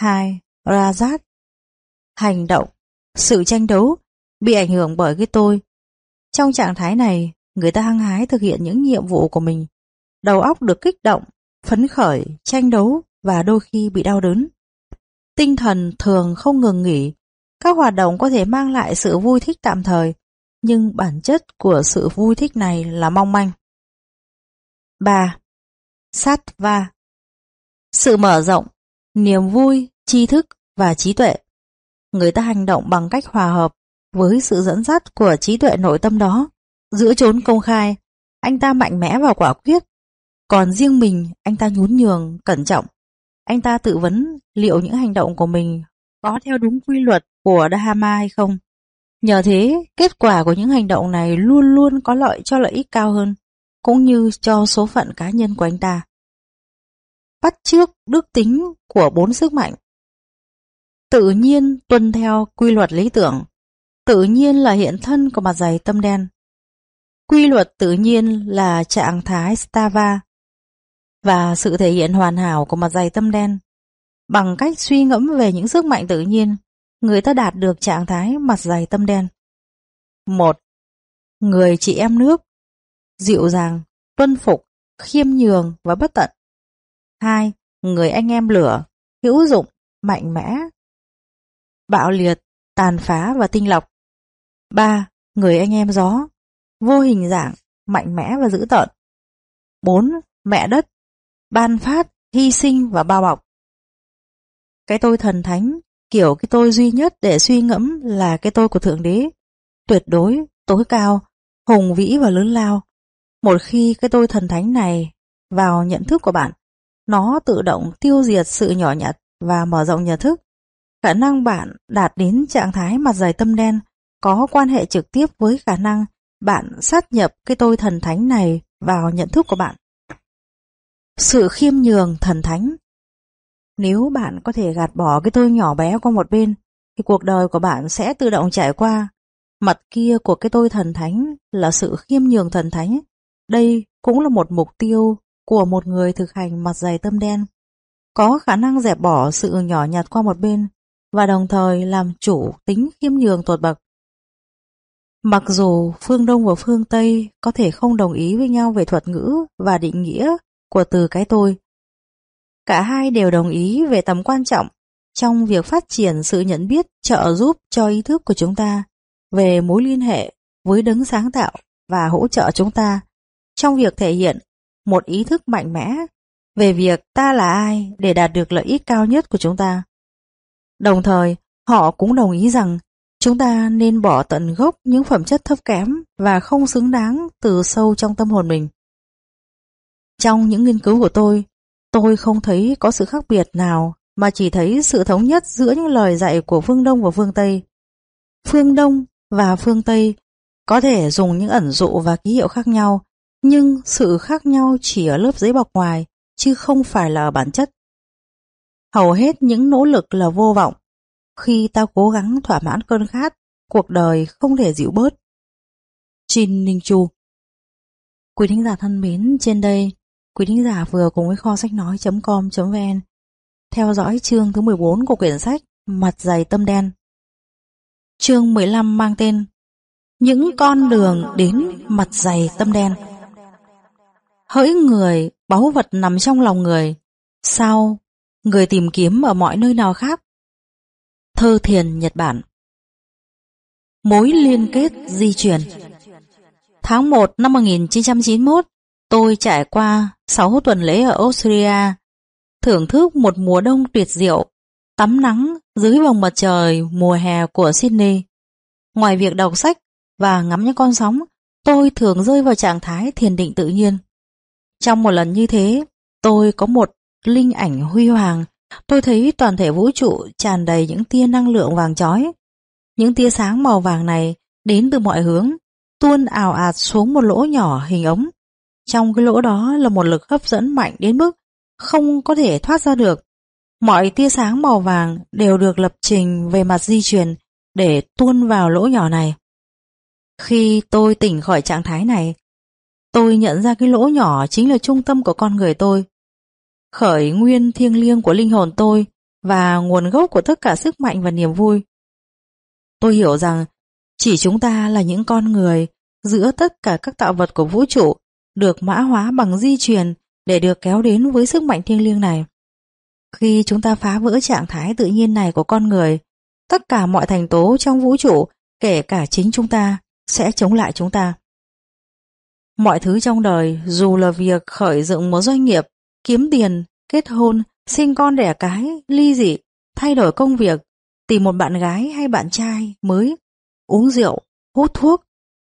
2. Rajat Hành động, sự tranh đấu bị ảnh hưởng bởi cái tôi. Trong trạng thái này, người ta hăng hái thực hiện những nhiệm vụ của mình. Đầu óc được kích động, phấn khởi, tranh đấu và đôi khi bị đau đớn. Tinh thần thường không ngừng nghỉ. Các hoạt động có thể mang lại sự vui thích tạm thời, nhưng bản chất của sự vui thích này là mong manh. 3. Sát va Sự mở rộng, niềm vui, tri thức và trí tuệ. Người ta hành động bằng cách hòa hợp với sự dẫn dắt của trí tuệ nội tâm đó. Giữa chốn công khai, anh ta mạnh mẽ và quả quyết. Còn riêng mình, anh ta nhún nhường, cẩn trọng. Anh ta tự vấn liệu những hành động của mình có theo đúng quy luật của Dharma hay không. Nhờ thế, kết quả của những hành động này luôn luôn có lợi cho lợi ích cao hơn, cũng như cho số phận cá nhân của anh ta. Bắt trước đức tính của bốn sức mạnh Tự nhiên tuân theo quy luật lý tưởng, tự nhiên là hiện thân của mặt dày tâm đen. Quy luật tự nhiên là trạng thái Stava và sự thể hiện hoàn hảo của mặt dày tâm đen. Bằng cách suy ngẫm về những sức mạnh tự nhiên, người ta đạt được trạng thái mặt dày tâm đen. một Người chị em nước, dịu dàng, tuân phục, khiêm nhường và bất tận. 2. Người anh em lửa, hữu dụng, mạnh mẽ, bạo liệt, tàn phá và tinh lọc. 3. Người anh em gió, vô hình dạng, mạnh mẽ và dữ tợn. 4. Mẹ đất, ban phát, hy sinh và bao bọc. Cái tôi thần thánh, kiểu cái tôi duy nhất để suy ngẫm là cái tôi của Thượng Đế, tuyệt đối, tối cao, hùng vĩ và lớn lao. Một khi cái tôi thần thánh này vào nhận thức của bạn, nó tự động tiêu diệt sự nhỏ nhặt và mở rộng nhận thức. Khả năng bạn đạt đến trạng thái mặt dày tâm đen có quan hệ trực tiếp với khả năng bạn sát nhập cái tôi thần thánh này vào nhận thức của bạn. Sự khiêm nhường thần thánh Nếu bạn có thể gạt bỏ cái tôi nhỏ bé qua một bên, thì cuộc đời của bạn sẽ tự động trải qua. Mặt kia của cái tôi thần thánh là sự khiêm nhường thần thánh. Đây cũng là một mục tiêu của một người thực hành mặt dày tâm đen. Có khả năng dẹp bỏ sự nhỏ nhặt qua một bên và đồng thời làm chủ tính khiêm nhường tột bậc. Mặc dù phương Đông và phương Tây có thể không đồng ý với nhau về thuật ngữ và định nghĩa của từ cái tôi, cả hai đều đồng ý về tầm quan trọng trong việc phát triển sự nhận biết trợ giúp cho ý thức của chúng ta về mối liên hệ với đấng sáng tạo và hỗ trợ chúng ta trong việc thể hiện một ý thức mạnh mẽ về việc ta là ai để đạt được lợi ích cao nhất của chúng ta. Đồng thời, họ cũng đồng ý rằng chúng ta nên bỏ tận gốc những phẩm chất thấp kém và không xứng đáng từ sâu trong tâm hồn mình. Trong những nghiên cứu của tôi, tôi không thấy có sự khác biệt nào mà chỉ thấy sự thống nhất giữa những lời dạy của phương Đông và phương Tây. Phương Đông và phương Tây có thể dùng những ẩn dụ và ký hiệu khác nhau, nhưng sự khác nhau chỉ ở lớp giấy bọc ngoài, chứ không phải là ở bản chất. Hầu hết những nỗ lực là vô vọng. Khi ta cố gắng thỏa mãn cơn khát, cuộc đời không thể dịu bớt. Trinh Ninh Chu Quý thính giả thân mến, trên đây, quý thính giả vừa cùng với kho sách nói.com.vn theo dõi chương thứ 14 của quyển sách Mặt dày tâm đen. Chương 15 mang tên Những con đường đến mặt dày tâm đen. Hỡi người, báu vật nằm trong lòng người, sao người tìm kiếm ở mọi nơi nào khác? Thơ thiền Nhật Bản Mối liên kết di chuyển Tháng 1 năm 1991, tôi trải qua 6 tuần lễ ở Australia, thưởng thức một mùa đông tuyệt diệu, tắm nắng dưới vòng mặt trời mùa hè của Sydney. Ngoài việc đọc sách và ngắm những con sóng, tôi thường rơi vào trạng thái thiền định tự nhiên. Trong một lần như thế, tôi có một linh ảnh huy hoàng, tôi thấy toàn thể vũ trụ tràn đầy những tia năng lượng vàng chói. Những tia sáng màu vàng này đến từ mọi hướng, tuôn ào ạt xuống một lỗ nhỏ hình ống. Trong cái lỗ đó là một lực hấp dẫn mạnh đến mức không có thể thoát ra được. Mọi tia sáng màu vàng đều được lập trình về mặt di chuyển để tuôn vào lỗ nhỏ này. Khi tôi tỉnh khỏi trạng thái này, tôi nhận ra cái lỗ nhỏ chính là trung tâm của con người tôi. Khởi nguyên thiêng liêng của linh hồn tôi và nguồn gốc của tất cả sức mạnh và niềm vui. Tôi hiểu rằng chỉ chúng ta là những con người giữa tất cả các tạo vật của vũ trụ được mã hóa bằng di truyền để được kéo đến với sức mạnh thiêng liêng này. Khi chúng ta phá vỡ trạng thái tự nhiên này của con người, tất cả mọi thành tố trong vũ trụ, kể cả chính chúng ta, sẽ chống lại chúng ta. Mọi thứ trong đời, dù là việc khởi dựng một doanh nghiệp, kiếm tiền, kết hôn, sinh con đẻ cái, ly dị, thay đổi công việc, tìm một bạn gái hay bạn trai mới, uống rượu, hút thuốc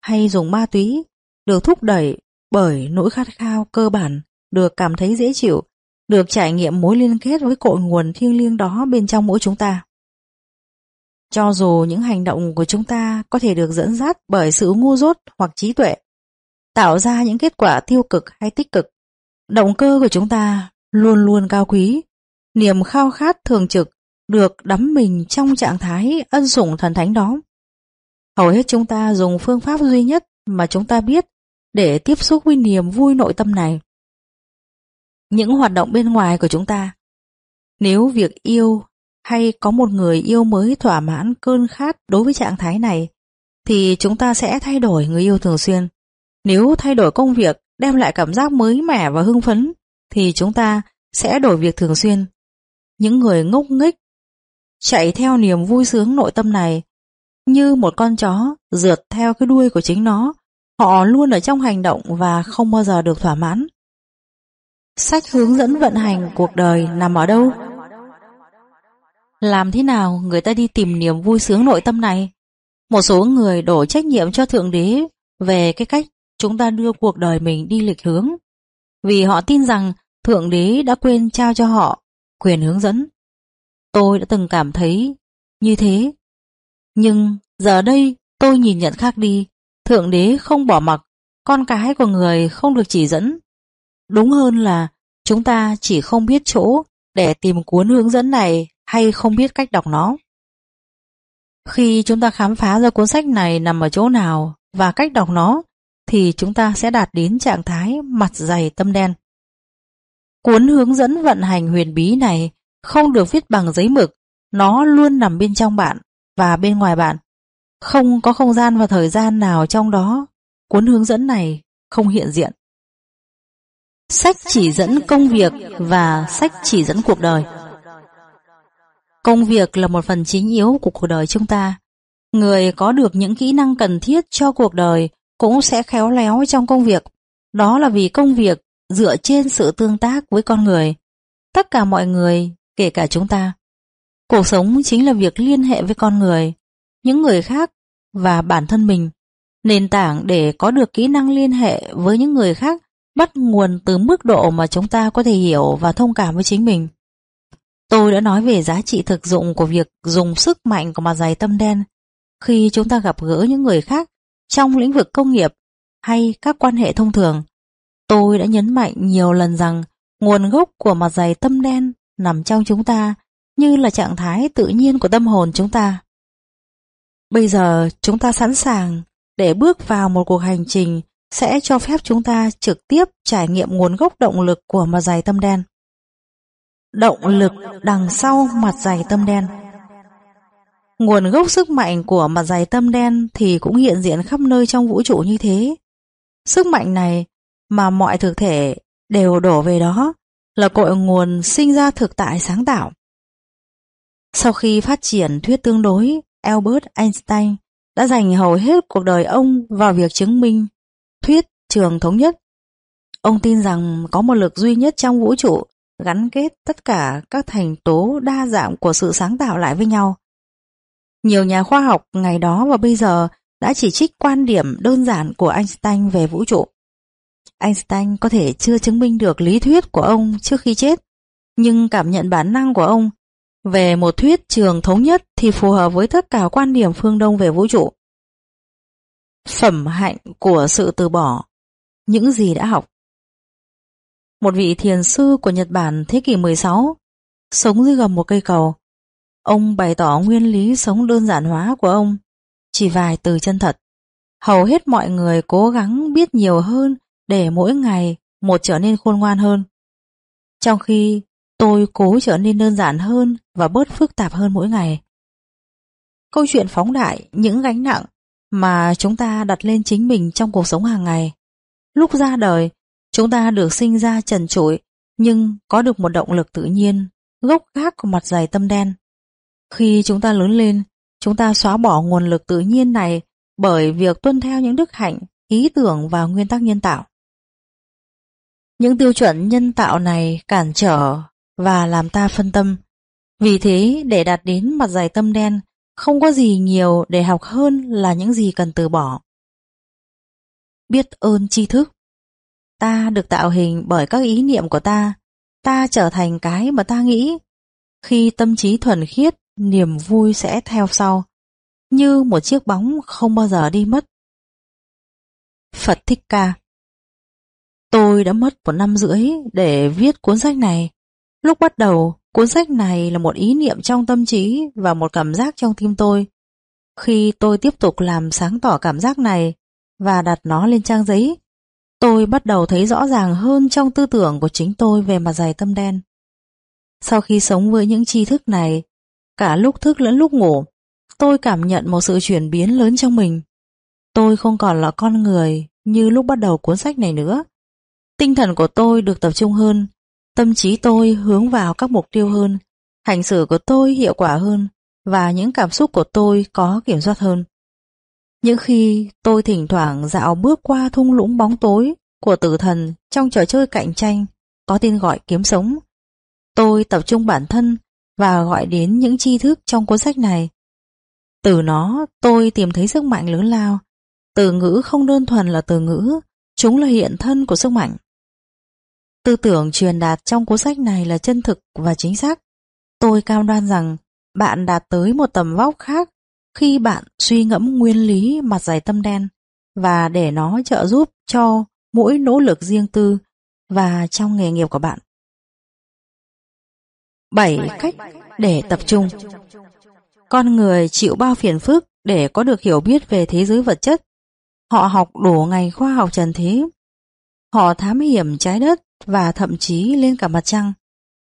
hay dùng ma túy, được thúc đẩy bởi nỗi khát khao cơ bản, được cảm thấy dễ chịu, được trải nghiệm mối liên kết với cội nguồn thiêng liêng đó bên trong mỗi chúng ta. Cho dù những hành động của chúng ta có thể được dẫn dắt bởi sự ngu dốt hoặc trí tuệ, tạo ra những kết quả tiêu cực hay tích cực, động cơ của chúng ta luôn luôn cao quý, niềm khao khát thường trực được đắm mình trong trạng thái ân sủng thần thánh đó. Hầu hết chúng ta dùng phương pháp duy nhất mà chúng ta biết để tiếp xúc với niềm vui nội tâm này. Những hoạt động bên ngoài của chúng ta. Nếu việc yêu hay có một người yêu mới thỏa mãn cơn khát đối với trạng thái này, thì chúng ta sẽ thay đổi người yêu thường xuyên. Nếu thay đổi công việc đem lại cảm giác mới mẻ và hưng phấn, thì chúng ta sẽ đổi việc thường xuyên. Những người ngốc nghếch chạy theo niềm vui sướng nội tâm này như một con chó rượt theo cái đuôi của chính nó, họ luôn ở trong hành động và không bao giờ được thỏa mãn. Sách hướng dẫn vận hành cuộc đời nằm ở đâu? Làm thế nào người ta đi tìm niềm vui sướng nội tâm này? Một số người đổ trách nhiệm cho Thượng Đế về cái cách chúng ta đưa cuộc đời mình đi lịch hướng. Vì họ tin rằng Thượng Đế đã quên trao cho họ quyền hướng dẫn. Tôi đã từng cảm thấy như thế. Nhưng giờ đây tôi nhìn nhận khác đi. Thượng Đế không bỏ mặc, con cái của người không được chỉ dẫn. Đúng hơn là chúng ta chỉ không biết chỗ để tìm cuốn hướng dẫn này hay không biết cách đọc nó. Khi chúng ta khám phá ra cuốn sách này nằm ở chỗ nào và cách đọc nó, thì chúng ta sẽ đạt đến trạng thái mặt dày tâm đen. Cuốn hướng dẫn vận hành huyền bí này không được viết bằng giấy mực, nó luôn nằm bên trong bạn và bên ngoài bạn. Không có không gian và thời gian nào trong đó, cuốn hướng dẫn này không hiện diện. Sách chỉ dẫn công việc và sách chỉ dẫn cuộc đời Công việc là một phần chính yếu của cuộc đời chúng ta. Người có được những kỹ năng cần thiết cho cuộc đời cũng sẽ khéo léo trong công việc. Đó là vì công việc dựa trên sự tương tác với con người. Tất cả mọi người, kể cả chúng ta. Cuộc sống chính là việc liên hệ với con người, những người khác và bản thân mình. Nền tảng để có được kỹ năng liên hệ với những người khác bắt nguồn từ mức độ mà chúng ta có thể hiểu và thông cảm với chính mình. Tôi đã nói về giá trị thực dụng của việc dùng sức mạnh của mặt dày tâm đen khi chúng ta gặp gỡ những người khác trong lĩnh vực công nghiệp hay các quan hệ thông thường. Tôi đã nhấn mạnh nhiều lần rằng nguồn gốc của mặt dày tâm đen nằm trong chúng ta như là trạng thái tự nhiên của tâm hồn chúng ta. Bây giờ, chúng ta sẵn sàng để bước vào một cuộc hành trình sẽ cho phép chúng ta trực tiếp trải nghiệm nguồn gốc động lực của mặt dày tâm đen. Động lực đằng sau mặt dày tâm đen Nguồn gốc sức mạnh của mặt dày tâm đen thì cũng hiện diện khắp nơi trong vũ trụ như thế. Sức mạnh này mà mọi thực thể đều đổ về đó là cội nguồn sinh ra thực tại sáng tạo. Sau khi phát triển thuyết tương đối, Albert Einstein đã dành hầu hết cuộc đời ông vào việc chứng minh thuyết trường thống nhất. Ông tin rằng có một lực duy nhất trong vũ trụ gắn kết tất cả các thành tố đa dạng của sự sáng tạo lại với nhau. Nhiều nhà khoa học ngày đó và bây giờ đã chỉ trích quan điểm đơn giản của Einstein về vũ trụ. Einstein có thể chưa chứng minh được lý thuyết của ông trước khi chết, nhưng cảm nhận bản năng của ông về một thuyết trường thống nhất thì phù hợp với tất cả quan điểm phương Đông về vũ trụ. Phẩm hạnh của sự từ bỏ Những gì đã học Một vị thiền sư của Nhật Bản thế kỷ 16 sống dưới gầm một cây cầu. Ông bày tỏ nguyên lý sống đơn giản hóa của ông, chỉ vài từ chân thật. Hầu hết mọi người cố gắng biết nhiều hơn để mỗi ngày một trở nên khôn ngoan hơn. Trong khi Tôi cố trở nên đơn giản hơn và bớt phức tạp hơn mỗi ngày. Câu chuyện phóng đại những gánh nặng mà chúng ta đặt lên chính mình trong cuộc sống hàng ngày. Lúc ra đời, chúng ta được sinh ra trần trụi nhưng có được một động lực tự nhiên, gốc gác của mặt dày tâm đen. Khi chúng ta lớn lên, chúng ta xóa bỏ nguồn lực tự nhiên này bởi việc tuân theo những đức hạnh, ý tưởng và nguyên tắc nhân tạo. Những tiêu chuẩn nhân tạo này cản trở và làm ta phân tâm. Vì thế, để đạt đến mặt dài tâm đen, không có gì nhiều để học hơn là những gì cần từ bỏ. Biết ơn tri thức Ta được tạo hình bởi các ý niệm của ta, ta trở thành cái mà ta nghĩ. Khi tâm trí thuần khiết, niềm vui sẽ theo sau, như một chiếc bóng không bao giờ đi mất. Phật Thích Ca Tôi đã mất một năm rưỡi để viết cuốn sách này. Lúc bắt đầu, cuốn sách này là một ý niệm trong tâm trí và một cảm giác trong tim tôi. Khi tôi tiếp tục làm sáng tỏ cảm giác này và đặt nó lên trang giấy, tôi bắt đầu thấy rõ ràng hơn trong tư tưởng của chính tôi về mặt dày tâm đen. Sau khi sống với những tri thức này, cả lúc thức lẫn lúc ngủ, tôi cảm nhận một sự chuyển biến lớn trong mình. Tôi không còn là con người như lúc bắt đầu cuốn sách này nữa. Tinh thần của tôi được tập trung hơn, tâm trí tôi hướng vào các mục tiêu hơn, hành xử của tôi hiệu quả hơn và những cảm xúc của tôi có kiểm soát hơn. Những khi tôi thỉnh thoảng dạo bước qua thung lũng bóng tối của tử thần trong trò chơi cạnh tranh có tên gọi kiếm sống, tôi tập trung bản thân và gọi đến những tri thức trong cuốn sách này. Từ nó tôi tìm thấy sức mạnh lớn lao. Từ ngữ không đơn thuần là từ ngữ, chúng là hiện thân của sức mạnh. Tư tưởng truyền đạt trong cuốn sách này là chân thực và chính xác. Tôi cam đoan rằng bạn đạt tới một tầm vóc khác khi bạn suy ngẫm nguyên lý mặt dày tâm đen và để nó trợ giúp cho mỗi nỗ lực riêng tư và trong nghề nghiệp của bạn. 7 cách để tập trung Con người chịu bao phiền phức để có được hiểu biết về thế giới vật chất. Họ học đủ ngày khoa học trần thế. Họ thám hiểm trái đất và thậm chí lên cả mặt trăng.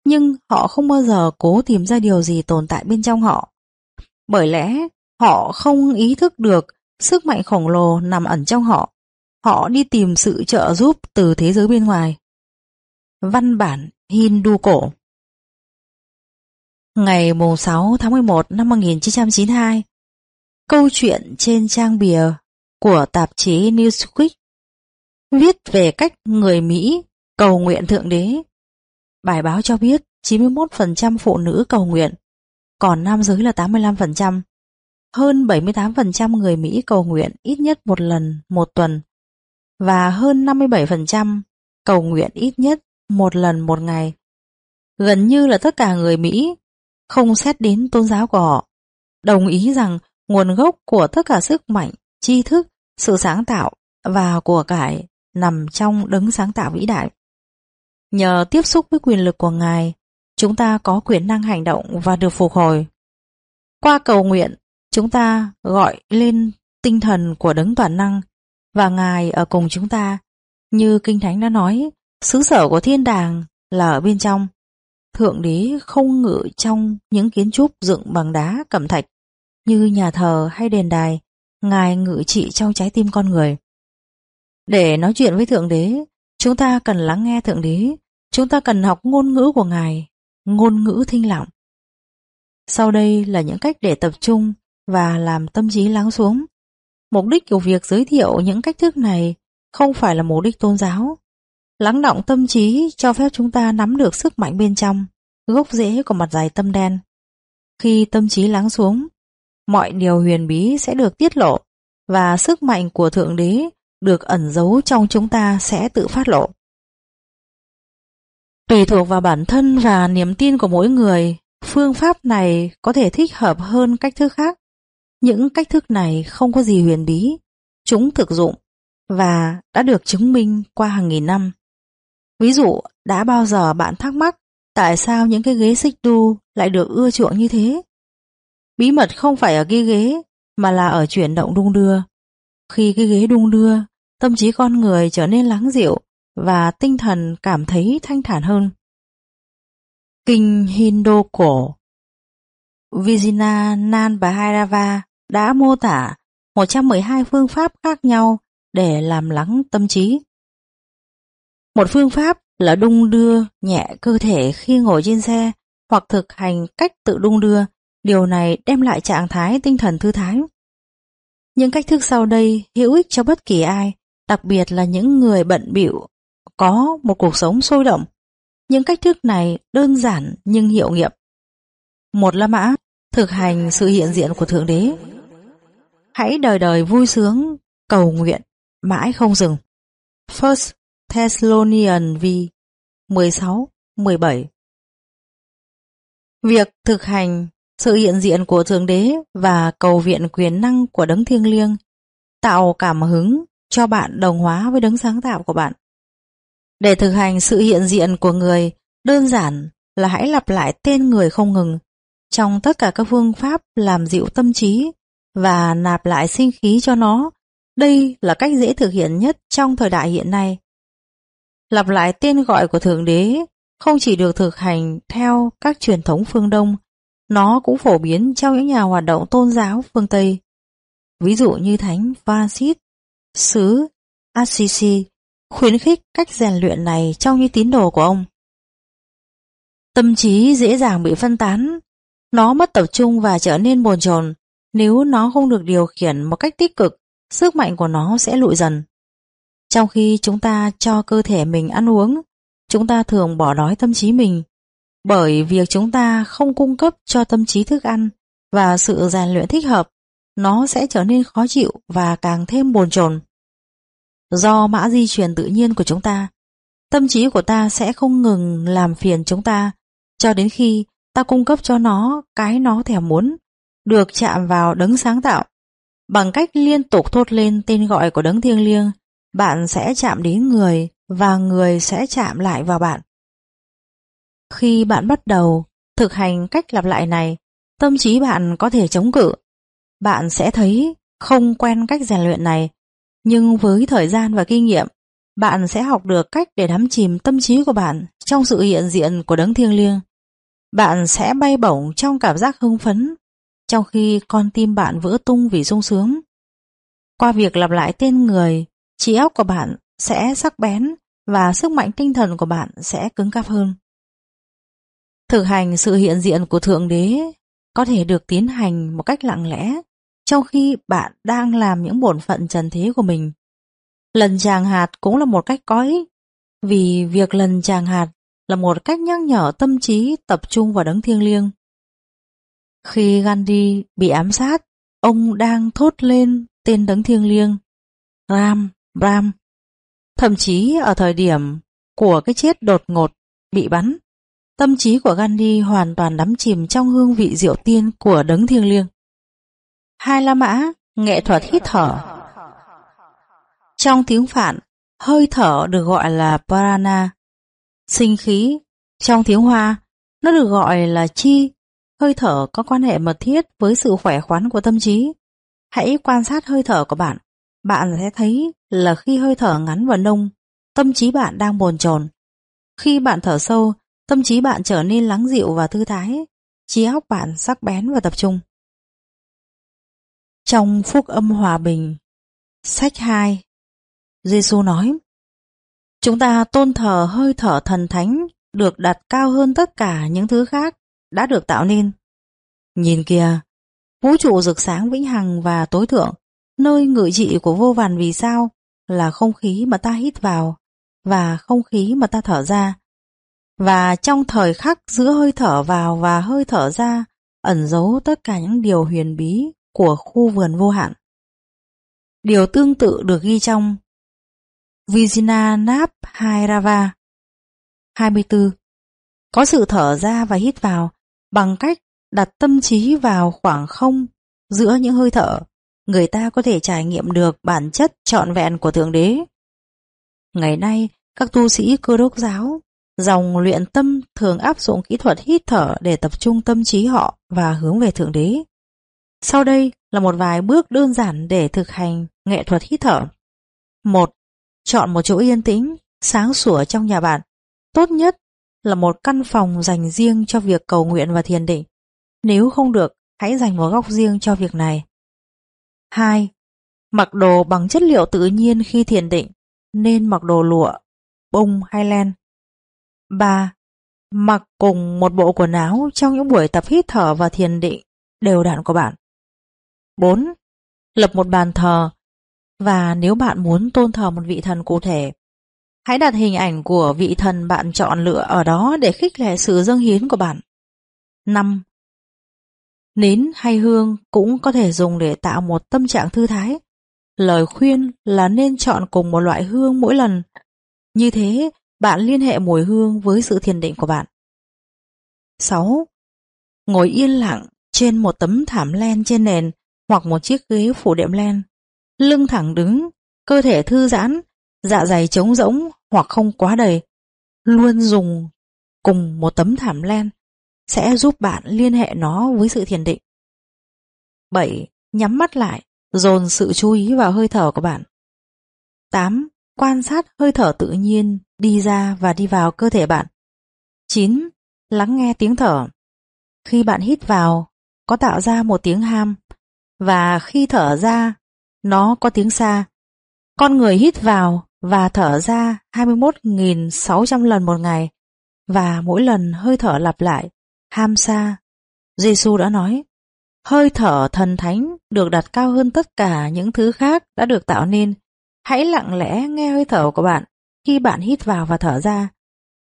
Nhưng họ không bao giờ cố tìm ra điều gì tồn tại bên trong họ. Bởi lẽ, họ không ý thức được sức mạnh khổng lồ nằm ẩn trong họ. Họ đi tìm sự trợ giúp từ thế giới bên ngoài. Văn bản Hindu cổ Ngày 6 tháng 11 năm 1992 Câu chuyện trên trang bìa của tạp chí Newsweek viết về cách người Mỹ cầu nguyện Thượng Đế. Bài báo cho biết 91% phụ nữ cầu nguyện, còn nam giới là 85%. Hơn 78% người Mỹ cầu nguyện ít nhất một lần một tuần và hơn 57% cầu nguyện ít nhất một lần một ngày. Gần như là tất cả người Mỹ không xét đến tôn giáo của họ, đồng ý rằng nguồn gốc của tất cả sức mạnh, tri thức, sự sáng tạo và của cải nằm trong đấng sáng tạo vĩ đại. Nhờ tiếp xúc với quyền lực của Ngài, chúng ta có quyền năng hành động và được phục hồi. Qua cầu nguyện, chúng ta gọi lên tinh thần của đấng toàn năng và Ngài ở cùng chúng ta. Như Kinh Thánh đã nói, xứ sở của thiên đàng là ở bên trong. Thượng đế không ngự trong những kiến trúc dựng bằng đá cẩm thạch như nhà thờ hay đền đài, Ngài ngự trị trong trái tim con người. Để nói chuyện với Thượng Đế, chúng ta cần lắng nghe Thượng Đế, chúng ta cần học ngôn ngữ của Ngài, ngôn ngữ thinh lặng. Sau đây là những cách để tập trung và làm tâm trí lắng xuống. Mục đích của việc giới thiệu những cách thức này không phải là mục đích tôn giáo, Lắng động tâm trí cho phép chúng ta nắm được sức mạnh bên trong, gốc rễ của mặt dày tâm đen. Khi tâm trí lắng xuống, mọi điều huyền bí sẽ được tiết lộ và sức mạnh của Thượng Đế được ẩn giấu trong chúng ta sẽ tự phát lộ. Tùy thuộc vào bản thân và niềm tin của mỗi người, phương pháp này có thể thích hợp hơn cách thức khác. Những cách thức này không có gì huyền bí, chúng thực dụng và đã được chứng minh qua hàng nghìn năm. Ví dụ, đã bao giờ bạn thắc mắc tại sao những cái ghế xích đu lại được ưa chuộng như thế? Bí mật không phải ở cái ghế, mà là ở chuyển động đung đưa. Khi cái ghế đung đưa, tâm trí con người trở nên lắng dịu và tinh thần cảm thấy thanh thản hơn. Kinh Hindu cổ Vijina Nanbhairava đã mô tả 112 phương pháp khác nhau để làm lắng tâm trí. Một phương pháp là đung đưa nhẹ cơ thể khi ngồi trên xe hoặc thực hành cách tự đung đưa. Điều này đem lại trạng thái tinh thần thư thái. Những cách thức sau đây hữu ích cho bất kỳ ai, đặc biệt là những người bận bịu có một cuộc sống sôi động. Những cách thức này đơn giản nhưng hiệu nghiệm. Một là mã, thực hành sự hiện diện của Thượng Đế. Hãy đời đời vui sướng, cầu nguyện, mãi không dừng. First Thessalonian V 16, 17 Việc thực hành sự hiện diện của Thượng Đế và cầu viện quyền năng của Đấng Thiêng Liêng tạo cảm hứng cho bạn đồng hóa với đấng sáng tạo của bạn. Để thực hành sự hiện diện của người, đơn giản là hãy lặp lại tên người không ngừng trong tất cả các phương pháp làm dịu tâm trí và nạp lại sinh khí cho nó. Đây là cách dễ thực hiện nhất trong thời đại hiện nay. Lặp lại tên gọi của Thượng Đế không chỉ được thực hành theo các truyền thống phương Đông, nó cũng phổ biến trong những nhà hoạt động tôn giáo phương Tây. Ví dụ như Thánh Francis, xứ Assisi khuyến khích cách rèn luyện này trong những tín đồ của ông. Tâm trí dễ dàng bị phân tán, nó mất tập trung và trở nên bồn chồn. Nếu nó không được điều khiển một cách tích cực, sức mạnh của nó sẽ lụi dần. Trong khi chúng ta cho cơ thể mình ăn uống, chúng ta thường bỏ đói tâm trí mình, bởi việc chúng ta không cung cấp cho tâm trí thức ăn và sự rèn luyện thích hợp, nó sẽ trở nên khó chịu và càng thêm bồn chồn. Do mã di truyền tự nhiên của chúng ta, tâm trí của ta sẽ không ngừng làm phiền chúng ta cho đến khi ta cung cấp cho nó cái nó thèm muốn, được chạm vào đấng sáng tạo. Bằng cách liên tục thốt lên tên gọi của đấng thiêng liêng, bạn sẽ chạm đến người và người sẽ chạm lại vào bạn. Khi bạn bắt đầu thực hành cách lặp lại này, tâm trí bạn có thể chống cự. Bạn sẽ thấy không quen cách rèn luyện này, nhưng với thời gian và kinh nghiệm, bạn sẽ học được cách để đắm chìm tâm trí của bạn trong sự hiện diện của đấng thiêng liêng. Bạn sẽ bay bổng trong cảm giác hưng phấn, trong khi con tim bạn vỡ tung vì sung sướng. Qua việc lặp lại tên người, trí óc của bạn sẽ sắc bén và sức mạnh tinh thần của bạn sẽ cứng cáp hơn. Thực hành sự hiện diện của Thượng Đế có thể được tiến hành một cách lặng lẽ trong khi bạn đang làm những bổn phận trần thế của mình. Lần tràng hạt cũng là một cách có ích, vì việc lần tràng hạt là một cách nhắc nhở tâm trí tập trung vào đấng thiêng liêng. Khi Gandhi bị ám sát, ông đang thốt lên tên đấng thiêng liêng, Ram, Ram. Thậm chí ở thời điểm của cái chết đột ngột, bị bắn, tâm trí của Gandhi hoàn toàn đắm chìm trong hương vị rượu tiên của đấng thiêng liêng. Hai La Mã, nghệ thuật hít thở. Trong tiếng Phạn, hơi thở được gọi là Prana, sinh khí. Trong tiếng Hoa, nó được gọi là chi. Hơi thở có quan hệ mật thiết với sự khỏe khoắn của tâm trí. Hãy quan sát hơi thở của bạn. Bạn sẽ thấy là khi hơi thở ngắn và nông, tâm trí bạn đang bồn chồn. Khi bạn thở sâu, tâm trí bạn trở nên lắng dịu và thư thái, trí óc bạn sắc bén và tập trung. Trong phúc âm hòa bình, sách 2, Giêsu nói: Chúng ta tôn thờ hơi thở thần thánh được đặt cao hơn tất cả những thứ khác đã được tạo nên. Nhìn kìa, vũ trụ rực sáng vĩnh hằng và tối thượng, nơi ngự trị của vô vàn vì sao là không khí mà ta hít vào và không khí mà ta thở ra. Và trong thời khắc giữa hơi thở vào và hơi thở ra ẩn giấu tất cả những điều huyền bí của khu vườn vô hạn. Điều tương tự được ghi trong Vijina Nap Hairava 24. Có sự thở ra và hít vào bằng cách đặt tâm trí vào khoảng không giữa những hơi thở, người ta có thể trải nghiệm được bản chất trọn vẹn của Thượng Đế. Ngày nay, các tu sĩ cơ đốc giáo, dòng luyện tâm thường áp dụng kỹ thuật hít thở để tập trung tâm trí họ và hướng về Thượng Đế. Sau đây là một vài bước đơn giản để thực hành nghệ thuật hít thở. 1. Chọn một chỗ yên tĩnh, sáng sủa trong nhà bạn. Tốt nhất là một căn phòng dành riêng cho việc cầu nguyện và thiền định. Nếu không được, hãy dành một góc riêng cho việc này. 2. Mặc đồ bằng chất liệu tự nhiên khi thiền định, nên mặc đồ lụa, bông hay len. 3. Mặc cùng một bộ quần áo trong những buổi tập hít thở và thiền định đều đặn của bạn. 4. Lập một bàn thờ và nếu bạn muốn tôn thờ một vị thần cụ thể, hãy đặt hình ảnh của vị thần bạn chọn lựa ở đó để khích lệ sự dâng hiến của bạn. 5. Nến hay hương cũng có thể dùng để tạo một tâm trạng thư thái. Lời khuyên là nên chọn cùng một loại hương mỗi lần. Như thế, bạn liên hệ mùi hương với sự thiền định của bạn. 6. Ngồi yên lặng trên một tấm thảm len trên nền hoặc một chiếc ghế phủ đệm len. Lưng thẳng đứng, cơ thể thư giãn, dạ dày trống rỗng hoặc không quá đầy. Luôn dùng cùng một tấm thảm len sẽ giúp bạn liên hệ nó với sự thiền định. 7. Nhắm mắt lại, dồn sự chú ý vào hơi thở của bạn. 8. Quan sát hơi thở tự nhiên đi ra và đi vào cơ thể bạn. 9. Lắng nghe tiếng thở. Khi bạn hít vào, có tạo ra một tiếng ham, và khi thở ra, nó có tiếng xa. Con người hít vào và thở ra 21.600 lần một ngày, và mỗi lần hơi thở lặp lại ham xa. Giêsu đã nói, hơi thở thần thánh được đặt cao hơn tất cả những thứ khác đã được tạo nên. Hãy lặng lẽ nghe hơi thở của bạn khi bạn hít vào và thở ra.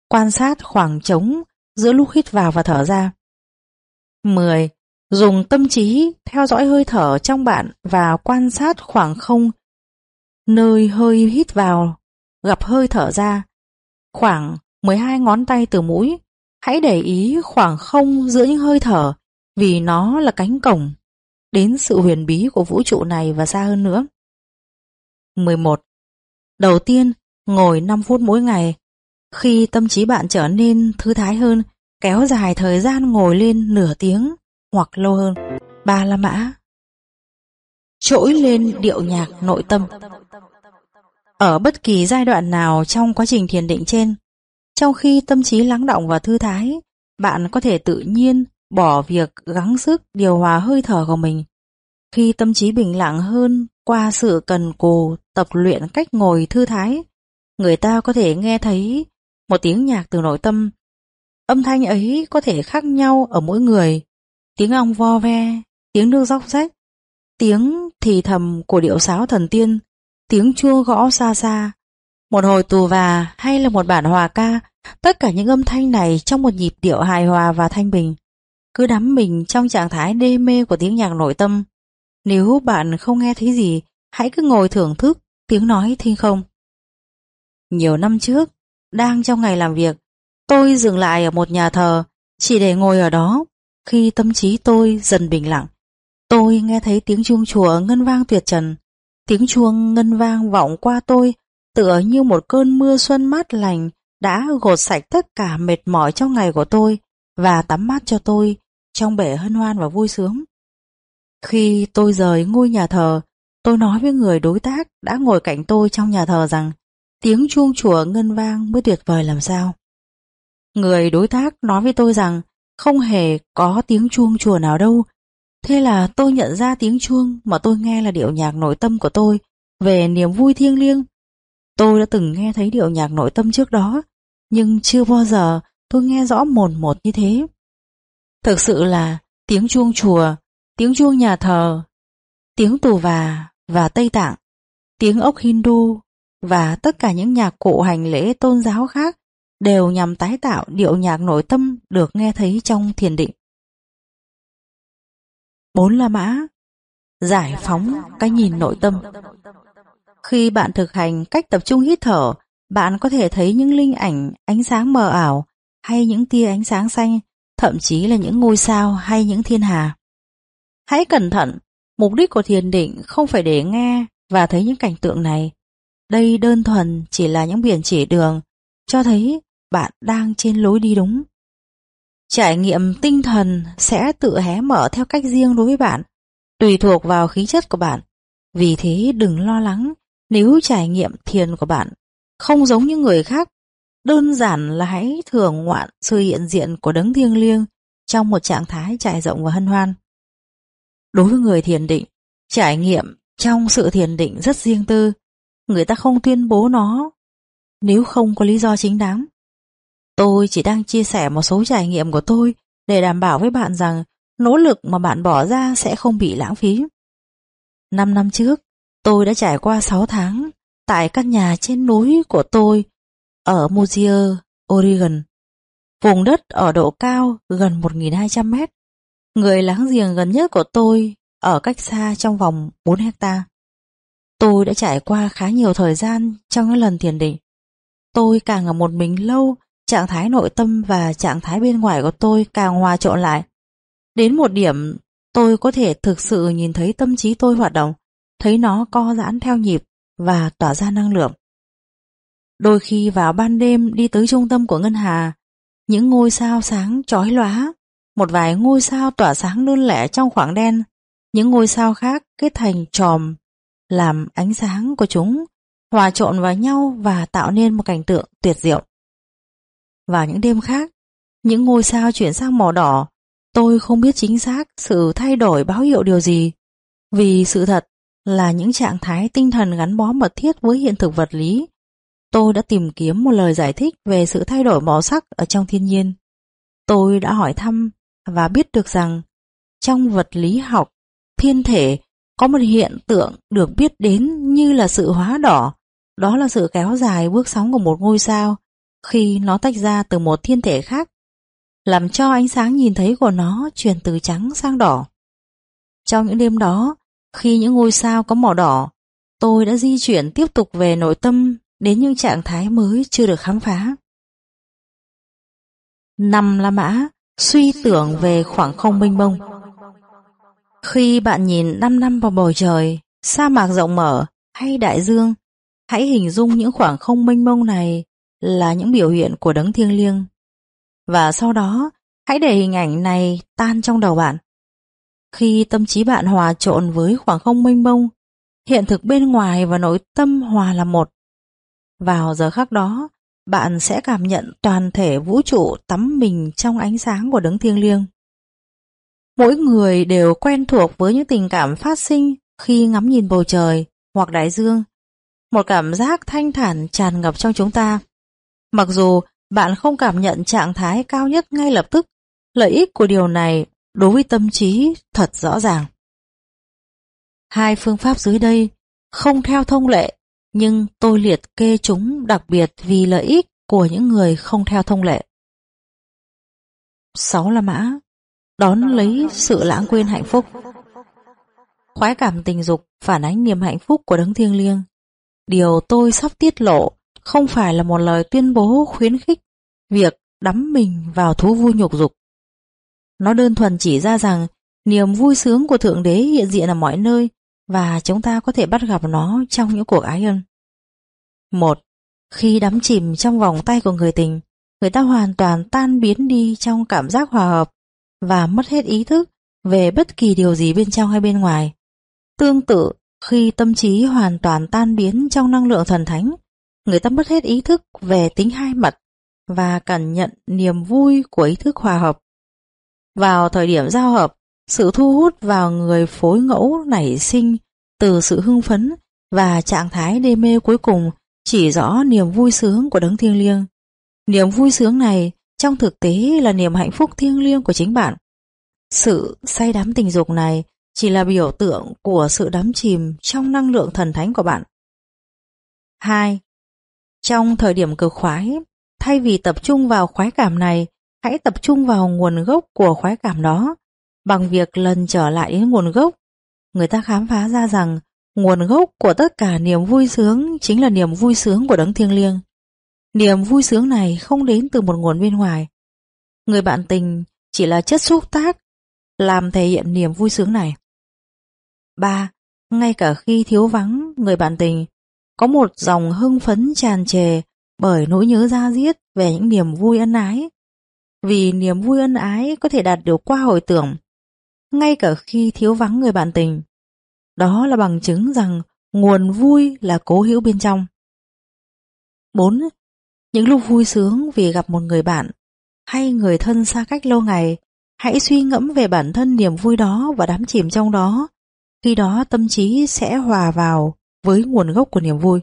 Quan sát khoảng trống giữa lúc hít vào và thở ra. 10. Dùng tâm trí theo dõi hơi thở trong bạn và quan sát khoảng không nơi hơi hít vào gặp hơi thở ra. Khoảng 12 ngón tay từ mũi Hãy để ý khoảng không giữa những hơi thở vì nó là cánh cổng đến sự huyền bí của vũ trụ này và xa hơn nữa. 11. Đầu tiên, ngồi 5 phút mỗi ngày. Khi tâm trí bạn trở nên thư thái hơn, kéo dài thời gian ngồi lên nửa tiếng hoặc lâu hơn. Ba la mã. Trỗi lên điệu nhạc nội tâm. Ở bất kỳ giai đoạn nào trong quá trình thiền định trên, trong khi tâm trí lắng động và thư thái, bạn có thể tự nhiên bỏ việc gắng sức điều hòa hơi thở của mình. Khi tâm trí bình lặng hơn qua sự cần cù tập luyện cách ngồi thư thái, người ta có thể nghe thấy một tiếng nhạc từ nội tâm. Âm thanh ấy có thể khác nhau ở mỗi người. Tiếng ong vo ve, tiếng nước róc rách, tiếng thì thầm của điệu sáo thần tiên, tiếng chuông gõ xa xa, một hồi tù và hay là một bản hòa ca Tất cả những âm thanh này trong một nhịp điệu hài hòa và thanh bình, cứ đắm mình trong trạng thái đê mê của tiếng nhạc nội tâm. Nếu bạn không nghe thấy gì, hãy cứ ngồi thưởng thức tiếng nói thiên không. Nhiều năm trước, đang trong ngày làm việc, tôi dừng lại ở một nhà thờ, chỉ để ngồi ở đó. Khi tâm trí tôi dần bình lặng, tôi nghe thấy tiếng chuông chùa ngân vang tuyệt trần. Tiếng chuông ngân vang vọng qua tôi, tựa như một cơn mưa xuân mát lành đã gột sạch tất cả mệt mỏi trong ngày của tôi và tắm mát cho tôi trong bể hân hoan và vui sướng. Khi tôi rời ngôi nhà thờ, tôi nói với người đối tác đã ngồi cạnh tôi trong nhà thờ rằng tiếng chuông chùa ngân vang mới tuyệt vời làm sao. Người đối tác nói với tôi rằng không hề có tiếng chuông chùa nào đâu. Thế là tôi nhận ra tiếng chuông mà tôi nghe là điệu nhạc nội tâm của tôi về niềm vui thiêng liêng. Tôi đã từng nghe thấy điệu nhạc nội tâm trước đó, nhưng chưa bao giờ tôi nghe rõ mồn một như thế. Thực sự là tiếng chuông chùa, tiếng chuông nhà thờ, tiếng tù và và Tây Tạng, tiếng ốc Hindu và tất cả những nhạc cụ hành lễ tôn giáo khác đều nhằm tái tạo điệu nhạc nội tâm được nghe thấy trong thiền định. Bốn La Mã Giải phóng cái nhìn nội tâm Khi bạn thực hành cách tập trung hít thở bạn có thể thấy những linh ảnh ánh sáng mờ ảo hay những tia ánh sáng xanh, thậm chí là những ngôi sao hay những thiên hà. Hãy cẩn thận, mục đích của thiền định không phải để nghe và thấy những cảnh tượng này. Đây đơn thuần chỉ là những biển chỉ đường, cho thấy bạn đang trên lối đi đúng. Trải nghiệm tinh thần sẽ tự hé mở theo cách riêng đối với bạn, tùy thuộc vào khí chất của bạn. Vì thế đừng lo lắng nếu trải nghiệm thiền của bạn không giống như người khác, đơn giản là hãy thưởng ngoạn sự hiện diện của đấng thiêng liêng trong một trạng thái trải rộng và hân hoan. Đối với người thiền định, trải nghiệm trong sự thiền định rất riêng tư, người ta không tuyên bố nó nếu không có lý do chính đáng. Tôi chỉ đang chia sẻ một số trải nghiệm của tôi để đảm bảo với bạn rằng nỗ lực mà bạn bỏ ra sẽ không bị lãng phí. Năm năm trước, tôi đã trải qua 6 tháng tại căn nhà trên núi của tôi ở Mosier, Oregon. Vùng đất ở độ cao gần 1.200 mét. Người láng giềng gần nhất của tôi ở cách xa trong vòng 4 hecta. Tôi đã trải qua khá nhiều thời gian trong những lần thiền định. Tôi càng ở một mình lâu, trạng thái nội tâm và trạng thái bên ngoài của tôi càng hòa trộn lại. Đến một điểm, tôi có thể thực sự nhìn thấy tâm trí tôi hoạt động, thấy nó co giãn theo nhịp và tỏa ra năng lượng. Đôi khi vào ban đêm đi tới trung tâm của Ngân Hà, những ngôi sao sáng chói lóa, một vài ngôi sao tỏa sáng đơn lẻ trong khoảng đen, những ngôi sao khác kết thành tròm, làm ánh sáng của chúng hòa trộn vào nhau và tạo nên một cảnh tượng tuyệt diệu. Vào những đêm khác, những ngôi sao chuyển sang màu đỏ, tôi không biết chính xác sự thay đổi báo hiệu điều gì, vì sự thật là những trạng thái tinh thần gắn bó mật thiết với hiện thực vật lý. Tôi đã tìm kiếm một lời giải thích về sự thay đổi màu sắc ở trong thiên nhiên. Tôi đã hỏi thăm và biết được rằng trong vật lý học, thiên thể có một hiện tượng được biết đến như là sự hóa đỏ. Đó là sự kéo dài bước sóng của một ngôi sao khi nó tách ra từ một thiên thể khác, làm cho ánh sáng nhìn thấy của nó chuyển từ trắng sang đỏ. Trong những đêm đó, khi những ngôi sao có màu đỏ, tôi đã di chuyển tiếp tục về nội tâm đến những trạng thái mới chưa được khám phá. Năm La Mã suy tưởng về khoảng không mênh mông. Khi bạn nhìn 5 năm vào bầu trời, sa mạc rộng mở hay đại dương, hãy hình dung những khoảng không mênh mông này là những biểu hiện của đấng thiêng liêng. Và sau đó, hãy để hình ảnh này tan trong đầu bạn. Khi tâm trí bạn hòa trộn với khoảng không mênh mông, hiện thực bên ngoài và nội tâm hòa là một. Vào giờ khắc đó, bạn sẽ cảm nhận toàn thể vũ trụ tắm mình trong ánh sáng của đấng thiêng liêng. Mỗi người đều quen thuộc với những tình cảm phát sinh khi ngắm nhìn bầu trời hoặc đại dương. Một cảm giác thanh thản tràn ngập trong chúng ta. Mặc dù bạn không cảm nhận trạng thái cao nhất ngay lập tức, lợi ích của điều này đối với tâm trí thật rõ ràng. Hai phương pháp dưới đây không theo thông lệ, nhưng tôi liệt kê chúng đặc biệt vì lợi ích của những người không theo thông lệ. Sáu là mã Đón lấy sự lãng quên hạnh phúc Khoái cảm tình dục phản ánh niềm hạnh phúc của đấng thiêng liêng. Điều tôi sắp tiết lộ không phải là một lời tuyên bố khuyến khích việc đắm mình vào thú vui nhục dục. Nó đơn thuần chỉ ra rằng niềm vui sướng của Thượng Đế hiện diện ở mọi nơi và chúng ta có thể bắt gặp nó trong những cuộc ái ân. Một, khi đắm chìm trong vòng tay của người tình, người ta hoàn toàn tan biến đi trong cảm giác hòa hợp và mất hết ý thức về bất kỳ điều gì bên trong hay bên ngoài. Tương tự, khi tâm trí hoàn toàn tan biến trong năng lượng thần thánh, người ta mất hết ý thức về tính hai mặt và cảm nhận niềm vui của ý thức hòa hợp. Vào thời điểm giao hợp, sự thu hút vào người phối ngẫu nảy sinh từ sự hưng phấn và trạng thái đê mê cuối cùng chỉ rõ niềm vui sướng của đấng thiêng liêng. Niềm vui sướng này trong thực tế là niềm hạnh phúc thiêng liêng của chính bạn. Sự say đắm tình dục này chỉ là biểu tượng của sự đắm chìm trong năng lượng thần thánh của bạn. 2. Trong thời điểm cực khoái, thay vì tập trung vào khoái cảm này, hãy tập trung vào nguồn gốc của khoái cảm đó. Bằng việc lần trở lại đến nguồn gốc, người ta khám phá ra rằng nguồn gốc của tất cả niềm vui sướng chính là niềm vui sướng của đấng thiêng liêng. Niềm vui sướng này không đến từ một nguồn bên ngoài. Người bạn tình chỉ là chất xúc tác làm thể hiện niềm vui sướng này. 3. Ngay cả khi thiếu vắng người bạn tình, có một dòng hưng phấn tràn trề bởi nỗi nhớ ra diết về những niềm vui ân ái. Vì niềm vui ân ái có thể đạt được qua hồi tưởng, ngay cả khi thiếu vắng người bạn tình. Đó là bằng chứng rằng nguồn vui là cố hữu bên trong. 4. Những lúc vui sướng vì gặp một người bạn hay người thân xa cách lâu ngày, hãy suy ngẫm về bản thân niềm vui đó và đắm chìm trong đó. Khi đó tâm trí sẽ hòa vào với nguồn gốc của niềm vui.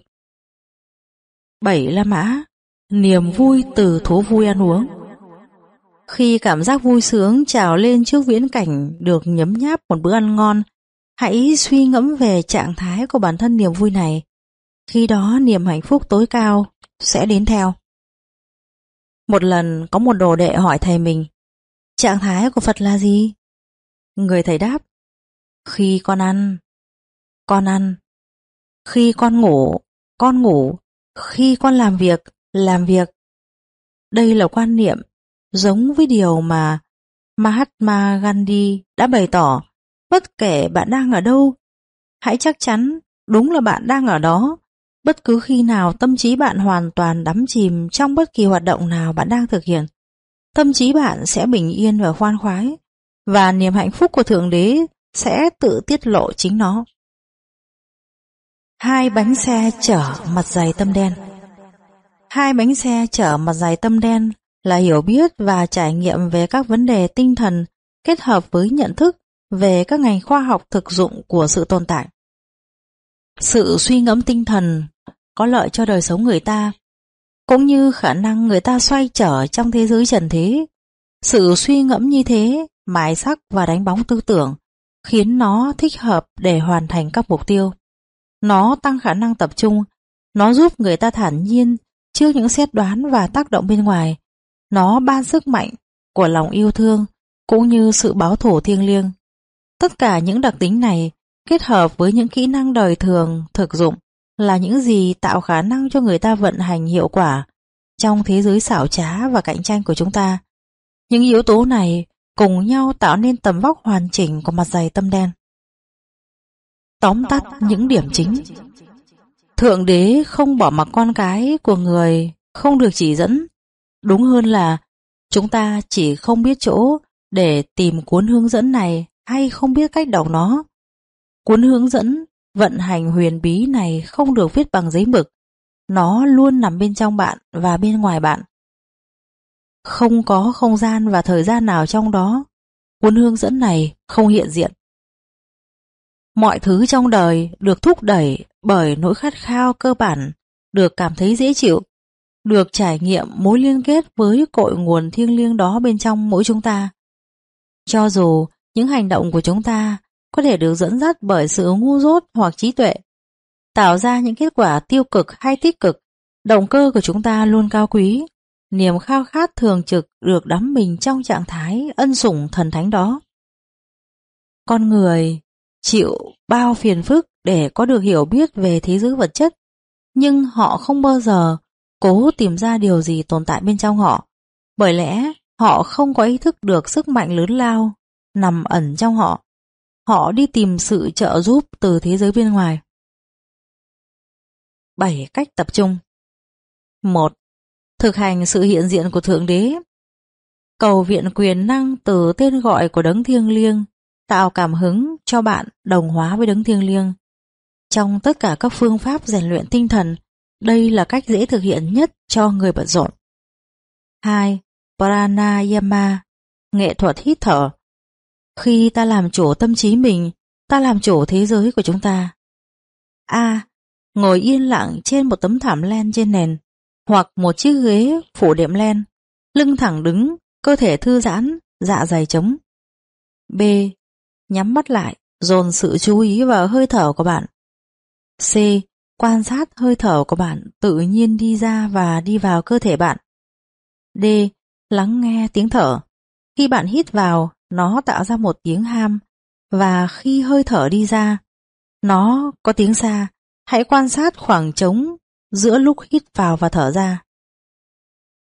7. La Mã Niềm vui từ thú vui ăn uống khi cảm giác vui sướng trào lên trước viễn cảnh được nhấm nháp một bữa ăn ngon, hãy suy ngẫm về trạng thái của bản thân niềm vui này. Khi đó niềm hạnh phúc tối cao sẽ đến theo. Một lần có một đồ đệ hỏi thầy mình, trạng thái của Phật là gì? Người thầy đáp, khi con ăn, con ăn, khi con ngủ, con ngủ, khi con làm việc, làm việc. Đây là quan niệm giống với điều mà Mahatma Gandhi đã bày tỏ. Bất kể bạn đang ở đâu, hãy chắc chắn đúng là bạn đang ở đó. Bất cứ khi nào tâm trí bạn hoàn toàn đắm chìm trong bất kỳ hoạt động nào bạn đang thực hiện, tâm trí bạn sẽ bình yên và khoan khoái, và niềm hạnh phúc của Thượng Đế sẽ tự tiết lộ chính nó. Hai bánh xe chở mặt dày tâm đen Hai bánh xe chở mặt dày tâm đen là hiểu biết và trải nghiệm về các vấn đề tinh thần kết hợp với nhận thức về các ngành khoa học thực dụng của sự tồn tại. Sự suy ngẫm tinh thần có lợi cho đời sống người ta, cũng như khả năng người ta xoay trở trong thế giới trần thế. Sự suy ngẫm như thế, mài sắc và đánh bóng tư tưởng, khiến nó thích hợp để hoàn thành các mục tiêu. Nó tăng khả năng tập trung, nó giúp người ta thản nhiên trước những xét đoán và tác động bên ngoài. Nó ban sức mạnh của lòng yêu thương cũng như sự báo thù thiêng liêng. Tất cả những đặc tính này kết hợp với những kỹ năng đời thường thực dụng là những gì tạo khả năng cho người ta vận hành hiệu quả trong thế giới xảo trá và cạnh tranh của chúng ta. Những yếu tố này cùng nhau tạo nên tầm vóc hoàn chỉnh của mặt dày tâm đen. Tóm tắt những điểm chính Thượng đế không bỏ mặc con cái của người không được chỉ dẫn. Đúng hơn là chúng ta chỉ không biết chỗ để tìm cuốn hướng dẫn này hay không biết cách đọc nó. Cuốn hướng dẫn vận hành huyền bí này không được viết bằng giấy mực. Nó luôn nằm bên trong bạn và bên ngoài bạn. Không có không gian và thời gian nào trong đó. Cuốn hướng dẫn này không hiện diện. Mọi thứ trong đời được thúc đẩy bởi nỗi khát khao cơ bản, được cảm thấy dễ chịu, được trải nghiệm mối liên kết với cội nguồn thiêng liêng đó bên trong mỗi chúng ta. Cho dù những hành động của chúng ta có thể được dẫn dắt bởi sự ngu dốt hoặc trí tuệ, tạo ra những kết quả tiêu cực hay tích cực, động cơ của chúng ta luôn cao quý, niềm khao khát thường trực được đắm mình trong trạng thái ân sủng thần thánh đó. Con người chịu bao phiền phức để có được hiểu biết về thế giới vật chất, nhưng họ không bao giờ cố tìm ra điều gì tồn tại bên trong họ, bởi lẽ họ không có ý thức được sức mạnh lớn lao nằm ẩn trong họ. Họ đi tìm sự trợ giúp từ thế giới bên ngoài. 7 cách tập trung 1. Thực hành sự hiện diện của Thượng Đế Cầu viện quyền năng từ tên gọi của đấng thiêng liêng tạo cảm hứng cho bạn đồng hóa với đấng thiêng liêng. Trong tất cả các phương pháp rèn luyện tinh thần, đây là cách dễ thực hiện nhất cho người bận rộn. 2. Pranayama, nghệ thuật hít thở. Khi ta làm chủ tâm trí mình, ta làm chủ thế giới của chúng ta. A. Ngồi yên lặng trên một tấm thảm len trên nền, hoặc một chiếc ghế phủ đệm len, lưng thẳng đứng, cơ thể thư giãn, dạ dày trống. B nhắm mắt lại, dồn sự chú ý vào hơi thở của bạn. C. Quan sát hơi thở của bạn tự nhiên đi ra và đi vào cơ thể bạn. D. Lắng nghe tiếng thở. Khi bạn hít vào, nó tạo ra một tiếng ham, và khi hơi thở đi ra, nó có tiếng xa. Hãy quan sát khoảng trống giữa lúc hít vào và thở ra.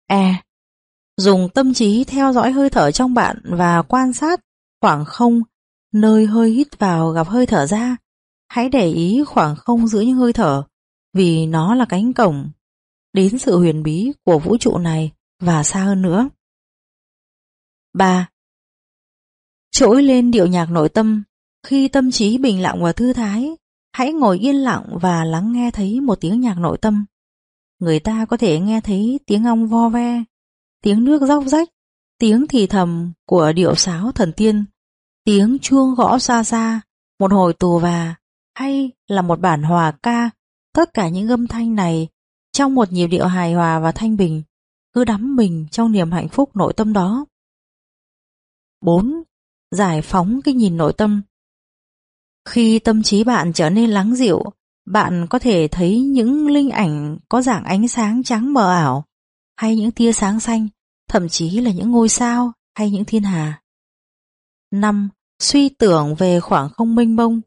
E. Dùng tâm trí theo dõi hơi thở trong bạn và quan sát khoảng không nơi hơi hít vào gặp hơi thở ra. Hãy để ý khoảng không giữa những hơi thở, vì nó là cánh cổng đến sự huyền bí của vũ trụ này và xa hơn nữa. 3. Trỗi lên điệu nhạc nội tâm, khi tâm trí bình lặng và thư thái, hãy ngồi yên lặng và lắng nghe thấy một tiếng nhạc nội tâm. người ta có thể nghe thấy tiếng ong vo ve, tiếng nước róc rách, tiếng thì thầm của điệu sáo thần tiên, tiếng chuông gõ xa xa, một hồi tù và, hay là một bản hòa ca, tất cả những âm thanh này trong một nhịp điệu hài hòa và thanh bình, cứ đắm mình trong niềm hạnh phúc nội tâm đó. 4. Giải phóng cái nhìn nội tâm Khi tâm trí bạn trở nên lắng dịu, bạn có thể thấy những linh ảnh có dạng ánh sáng trắng mờ ảo, hay những tia sáng xanh, thậm chí là những ngôi sao hay những thiên hà. 5. Suy tưởng về khoảng không mênh mông.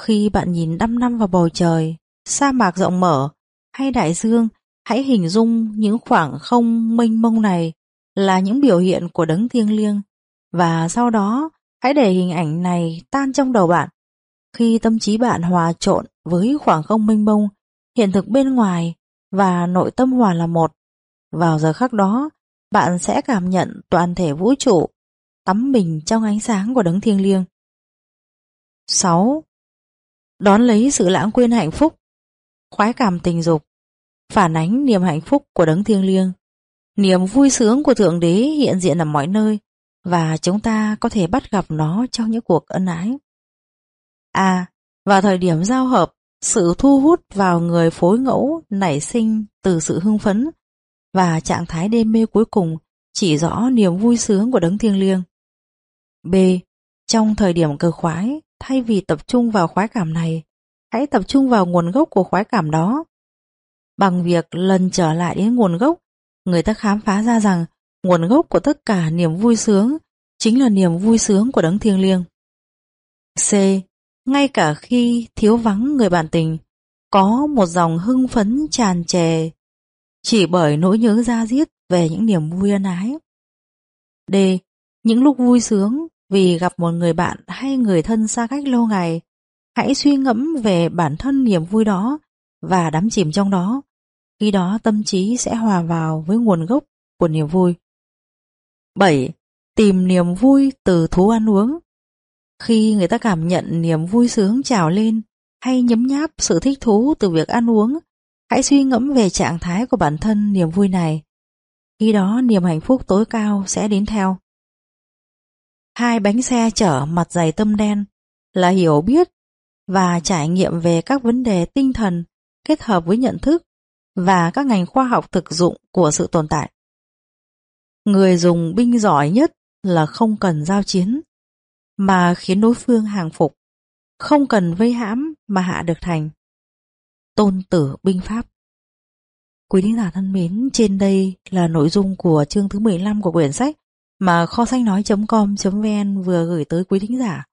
Khi bạn nhìn đăm năm vào bầu trời, sa mạc rộng mở hay đại dương, hãy hình dung những khoảng không mênh mông này là những biểu hiện của đấng thiêng liêng và sau đó hãy để hình ảnh này tan trong đầu bạn. Khi tâm trí bạn hòa trộn với khoảng không mênh mông, hiện thực bên ngoài và nội tâm hòa là một, vào giờ khắc đó, bạn sẽ cảm nhận toàn thể vũ trụ tắm mình trong ánh sáng của đấng thiêng liêng. 6. Đón lấy sự lãng quên hạnh phúc, khoái cảm tình dục, phản ánh niềm hạnh phúc của đấng thiêng liêng. Niềm vui sướng của Thượng Đế hiện diện ở mọi nơi và chúng ta có thể bắt gặp nó trong những cuộc ân ái. À, vào thời điểm giao hợp, sự thu hút vào người phối ngẫu nảy sinh từ sự hưng phấn và trạng thái đêm mê cuối cùng chỉ rõ niềm vui sướng của đấng thiêng liêng. B. Trong thời điểm cực khoái, thay vì tập trung vào khoái cảm này, hãy tập trung vào nguồn gốc của khoái cảm đó. Bằng việc lần trở lại đến nguồn gốc, người ta khám phá ra rằng nguồn gốc của tất cả niềm vui sướng chính là niềm vui sướng của đấng thiêng liêng. C. Ngay cả khi thiếu vắng người bạn tình, có một dòng hưng phấn tràn trề chỉ bởi nỗi nhớ ra diết về những niềm vui ân ái. D. Những lúc vui sướng vì gặp một người bạn hay người thân xa cách lâu ngày, hãy suy ngẫm về bản thân niềm vui đó và đắm chìm trong đó. Khi đó tâm trí sẽ hòa vào với nguồn gốc của niềm vui. 7. Tìm niềm vui từ thú ăn uống. Khi người ta cảm nhận niềm vui sướng trào lên hay nhấm nháp sự thích thú từ việc ăn uống, hãy suy ngẫm về trạng thái của bản thân niềm vui này. Khi đó niềm hạnh phúc tối cao sẽ đến theo. Hai bánh xe chở mặt dày tâm đen là hiểu biết và trải nghiệm về các vấn đề tinh thần kết hợp với nhận thức và các ngành khoa học thực dụng của sự tồn tại. Người dùng binh giỏi nhất là không cần giao chiến, mà khiến đối phương hàng phục, không cần vây hãm mà hạ được thành. Tôn tử binh pháp Quý thính giả thân mến, trên đây là nội dung của chương thứ 15 của quyển sách mà kho sách nói.com.vn vừa gửi tới quý thính giả.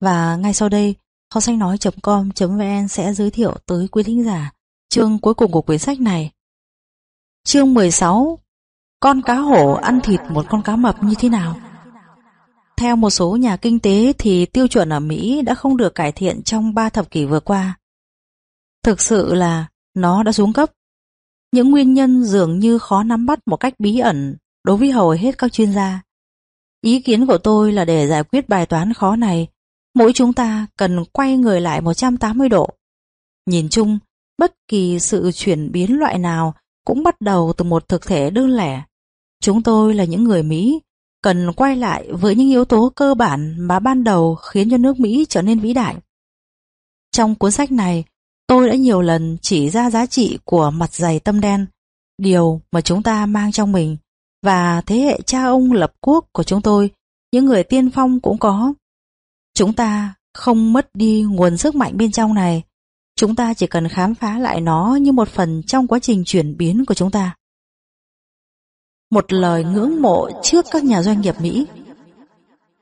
Và ngay sau đây, kho sách nói.com.vn sẽ giới thiệu tới quý thính giả chương cuối cùng của quyển sách này. Chương 16 Con cá hổ ăn thịt một con cá mập như thế nào? Theo một số nhà kinh tế thì tiêu chuẩn ở Mỹ đã không được cải thiện trong 3 thập kỷ vừa qua. Thực sự là nó đã xuống cấp. Những nguyên nhân dường như khó nắm bắt một cách bí ẩn đối với hầu hết các chuyên gia. Ý kiến của tôi là để giải quyết bài toán khó này, mỗi chúng ta cần quay người lại 180 độ. Nhìn chung, bất kỳ sự chuyển biến loại nào cũng bắt đầu từ một thực thể đơn lẻ. Chúng tôi là những người Mỹ, cần quay lại với những yếu tố cơ bản mà ban đầu khiến cho nước Mỹ trở nên vĩ đại. Trong cuốn sách này, tôi đã nhiều lần chỉ ra giá trị của mặt dày tâm đen, điều mà chúng ta mang trong mình và thế hệ cha ông lập quốc của chúng tôi, những người tiên phong cũng có. Chúng ta không mất đi nguồn sức mạnh bên trong này, chúng ta chỉ cần khám phá lại nó như một phần trong quá trình chuyển biến của chúng ta. Một lời ngưỡng mộ trước các nhà doanh nghiệp Mỹ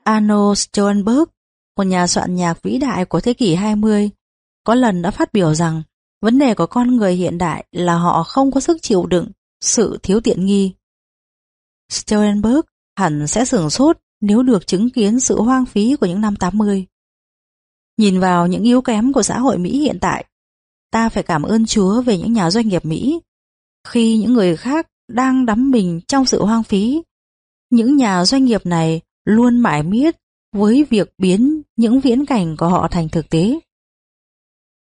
Arnold Schoenberg, một nhà soạn nhạc vĩ đại của thế kỷ 20, có lần đã phát biểu rằng vấn đề của con người hiện đại là họ không có sức chịu đựng sự thiếu tiện nghi Sternberg hẳn sẽ sửng sốt nếu được chứng kiến sự hoang phí của những năm 80. Nhìn vào những yếu kém của xã hội Mỹ hiện tại, ta phải cảm ơn Chúa về những nhà doanh nghiệp Mỹ. Khi những người khác đang đắm mình trong sự hoang phí, những nhà doanh nghiệp này luôn mãi miết với việc biến những viễn cảnh của họ thành thực tế.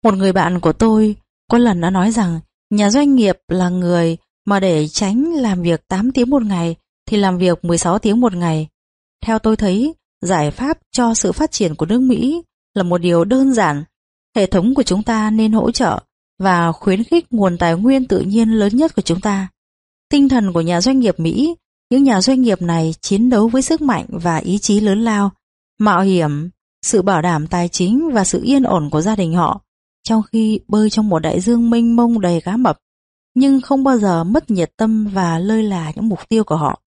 Một người bạn của tôi có lần đã nói rằng Nhà doanh nghiệp là người mà để tránh làm việc 8 tiếng một ngày thì làm việc 16 tiếng một ngày. Theo tôi thấy, giải pháp cho sự phát triển của nước Mỹ là một điều đơn giản. Hệ thống của chúng ta nên hỗ trợ và khuyến khích nguồn tài nguyên tự nhiên lớn nhất của chúng ta. Tinh thần của nhà doanh nghiệp Mỹ, những nhà doanh nghiệp này chiến đấu với sức mạnh và ý chí lớn lao, mạo hiểm, sự bảo đảm tài chính và sự yên ổn của gia đình họ, trong khi bơi trong một đại dương mênh mông đầy cá mập, nhưng không bao giờ mất nhiệt tâm và lơi là những mục tiêu của họ.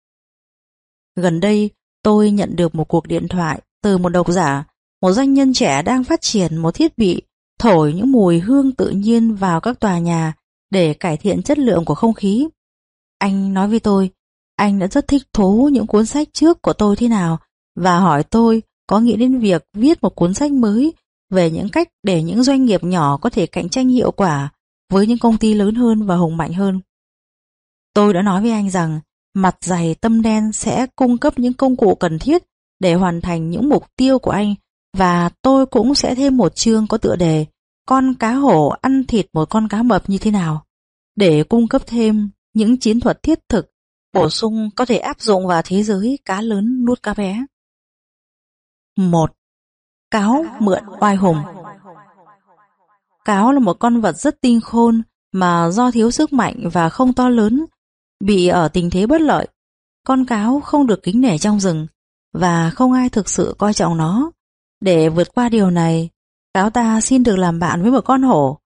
Gần đây, tôi nhận được một cuộc điện thoại từ một độc giả, một doanh nhân trẻ đang phát triển một thiết bị thổi những mùi hương tự nhiên vào các tòa nhà để cải thiện chất lượng của không khí. Anh nói với tôi, anh đã rất thích thú những cuốn sách trước của tôi thế nào và hỏi tôi có nghĩ đến việc viết một cuốn sách mới về những cách để những doanh nghiệp nhỏ có thể cạnh tranh hiệu quả với những công ty lớn hơn và hùng mạnh hơn. Tôi đã nói với anh rằng mặt dày tâm đen sẽ cung cấp những công cụ cần thiết để hoàn thành những mục tiêu của anh và tôi cũng sẽ thêm một chương có tựa đề con cá hổ ăn thịt một con cá mập như thế nào để cung cấp thêm những chiến thuật thiết thực bổ sung có thể áp dụng vào thế giới cá lớn nuốt cá bé. 1. Cáo mượn oai hùng Cáo là một con vật rất tinh khôn mà do thiếu sức mạnh và không to lớn, bị ở tình thế bất lợi. Con cáo không được kính nể trong rừng và không ai thực sự coi trọng nó. Để vượt qua điều này, cáo ta xin được làm bạn với một con hổ,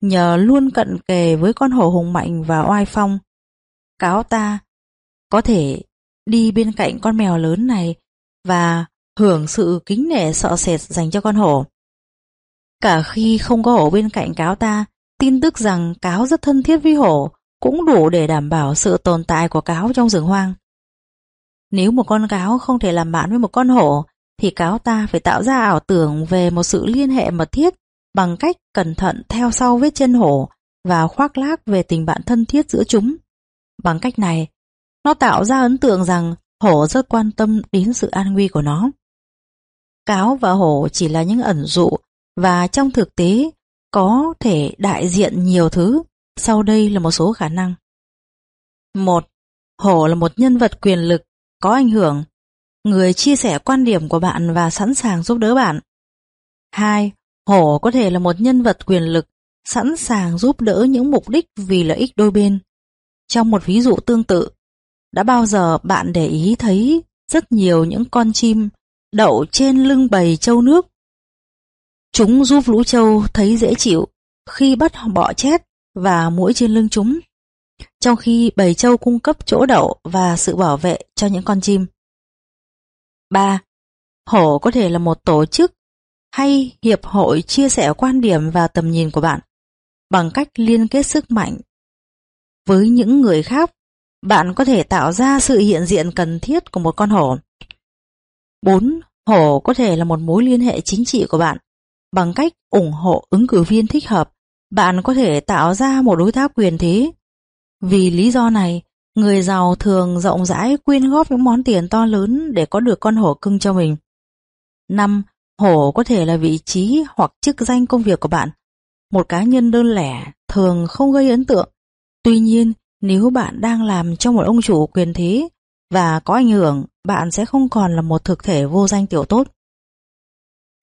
nhờ luôn cận kề với con hổ hùng mạnh và oai phong. Cáo ta có thể đi bên cạnh con mèo lớn này và hưởng sự kính nể sợ sệt dành cho con hổ. Cả khi không có hổ bên cạnh cáo ta, tin tức rằng cáo rất thân thiết với hổ cũng đủ để đảm bảo sự tồn tại của cáo trong rừng hoang. Nếu một con cáo không thể làm bạn với một con hổ, thì cáo ta phải tạo ra ảo tưởng về một sự liên hệ mật thiết bằng cách cẩn thận theo sau vết chân hổ và khoác lác về tình bạn thân thiết giữa chúng. Bằng cách này, nó tạo ra ấn tượng rằng hổ rất quan tâm đến sự an nguy của nó. Cáo và hổ chỉ là những ẩn dụ và trong thực tế có thể đại diện nhiều thứ. Sau đây là một số khả năng. một Hổ là một nhân vật quyền lực, có ảnh hưởng, người chia sẻ quan điểm của bạn và sẵn sàng giúp đỡ bạn. 2. Hổ có thể là một nhân vật quyền lực, sẵn sàng giúp đỡ những mục đích vì lợi ích đôi bên. Trong một ví dụ tương tự, đã bao giờ bạn để ý thấy rất nhiều những con chim đậu trên lưng bầy trâu nước? Chúng giúp lũ trâu thấy dễ chịu khi bắt bọ chết và mũi trên lưng chúng, trong khi bầy trâu cung cấp chỗ đậu và sự bảo vệ cho những con chim. 3. Hổ có thể là một tổ chức hay hiệp hội chia sẻ quan điểm và tầm nhìn của bạn bằng cách liên kết sức mạnh với những người khác bạn có thể tạo ra sự hiện diện cần thiết của một con hổ. 4. Hổ có thể là một mối liên hệ chính trị của bạn. Bằng cách ủng hộ ứng cử viên thích hợp, bạn có thể tạo ra một đối tác quyền thế. Vì lý do này, người giàu thường rộng rãi quyên góp những món tiền to lớn để có được con hổ cưng cho mình. 5. Hổ có thể là vị trí hoặc chức danh công việc của bạn. Một cá nhân đơn lẻ thường không gây ấn tượng. Tuy nhiên, nếu bạn đang làm cho một ông chủ quyền thế và có ảnh hưởng, bạn sẽ không còn là một thực thể vô danh tiểu tốt.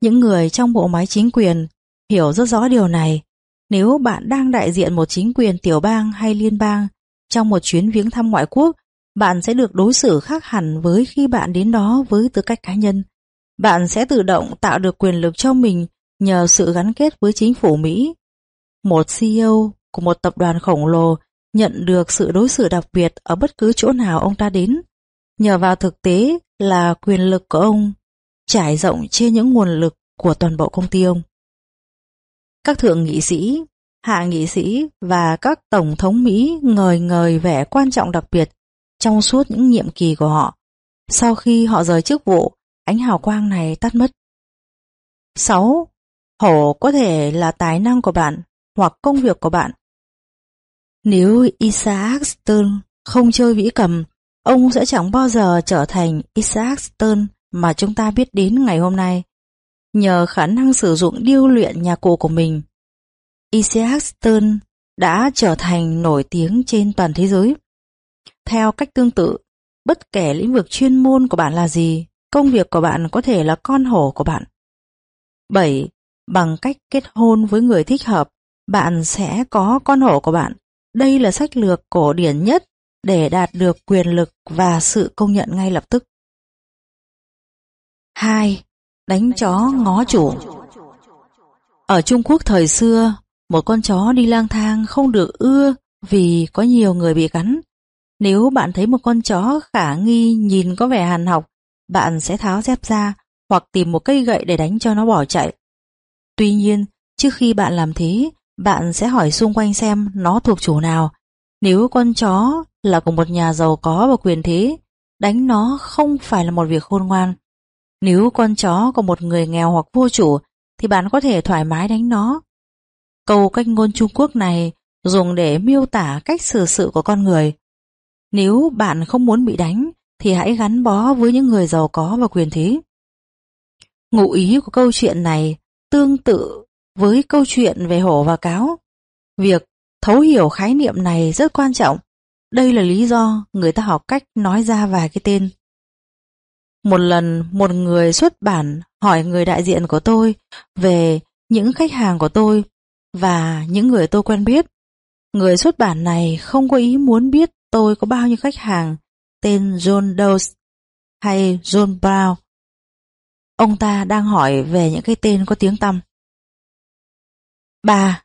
Những người trong bộ máy chính quyền hiểu rất rõ điều này. Nếu bạn đang đại diện một chính quyền tiểu bang hay liên bang trong một chuyến viếng thăm ngoại quốc, bạn sẽ được đối xử khác hẳn với khi bạn đến đó với tư cách cá nhân. Bạn sẽ tự động tạo được quyền lực cho mình nhờ sự gắn kết với chính phủ Mỹ. Một CEO của một tập đoàn khổng lồ nhận được sự đối xử đặc biệt ở bất cứ chỗ nào ông ta đến, nhờ vào thực tế là quyền lực của ông trải rộng trên những nguồn lực của toàn bộ công ty ông. Các thượng nghị sĩ, hạ nghị sĩ và các tổng thống Mỹ ngời ngời vẻ quan trọng đặc biệt trong suốt những nhiệm kỳ của họ. Sau khi họ rời chức vụ, ánh hào quang này tắt mất. 6. Hổ có thể là tài năng của bạn hoặc công việc của bạn nếu Isaac Stern không chơi vĩ cầm, ông sẽ chẳng bao giờ trở thành Isaac Stern mà chúng ta biết đến ngày hôm nay. Nhờ khả năng sử dụng điêu luyện nhà cổ của mình, Isaac Stern đã trở thành nổi tiếng trên toàn thế giới. Theo cách tương tự, bất kể lĩnh vực chuyên môn của bạn là gì, công việc của bạn có thể là con hổ của bạn. 7. Bằng cách kết hôn với người thích hợp, bạn sẽ có con hổ của bạn. Đây là sách lược cổ điển nhất để đạt được quyền lực và sự công nhận ngay lập tức. 2. Đánh chó ngó chủ Ở Trung Quốc thời xưa, một con chó đi lang thang không được ưa vì có nhiều người bị cắn. Nếu bạn thấy một con chó khả nghi nhìn có vẻ hàn học, bạn sẽ tháo dép ra hoặc tìm một cây gậy để đánh cho nó bỏ chạy. Tuy nhiên, trước khi bạn làm thế, bạn sẽ hỏi xung quanh xem nó thuộc chủ nào. Nếu con chó là của một nhà giàu có và quyền thế, đánh nó không phải là một việc khôn ngoan. Nếu con chó của một người nghèo hoặc vô chủ, thì bạn có thể thoải mái đánh nó. Câu cách ngôn Trung Quốc này dùng để miêu tả cách xử sự của con người. Nếu bạn không muốn bị đánh, thì hãy gắn bó với những người giàu có và quyền thế. Ngụ ý của câu chuyện này tương tự với câu chuyện về hổ và cáo. Việc thấu hiểu khái niệm này rất quan trọng. Đây là lý do người ta học cách nói ra vài cái tên. Một lần một người xuất bản hỏi người đại diện của tôi về những khách hàng của tôi và những người tôi quen biết. Người xuất bản này không có ý muốn biết tôi có bao nhiêu khách hàng tên John Doe hay John Brown. Ông ta đang hỏi về những cái tên có tiếng tăm. 3.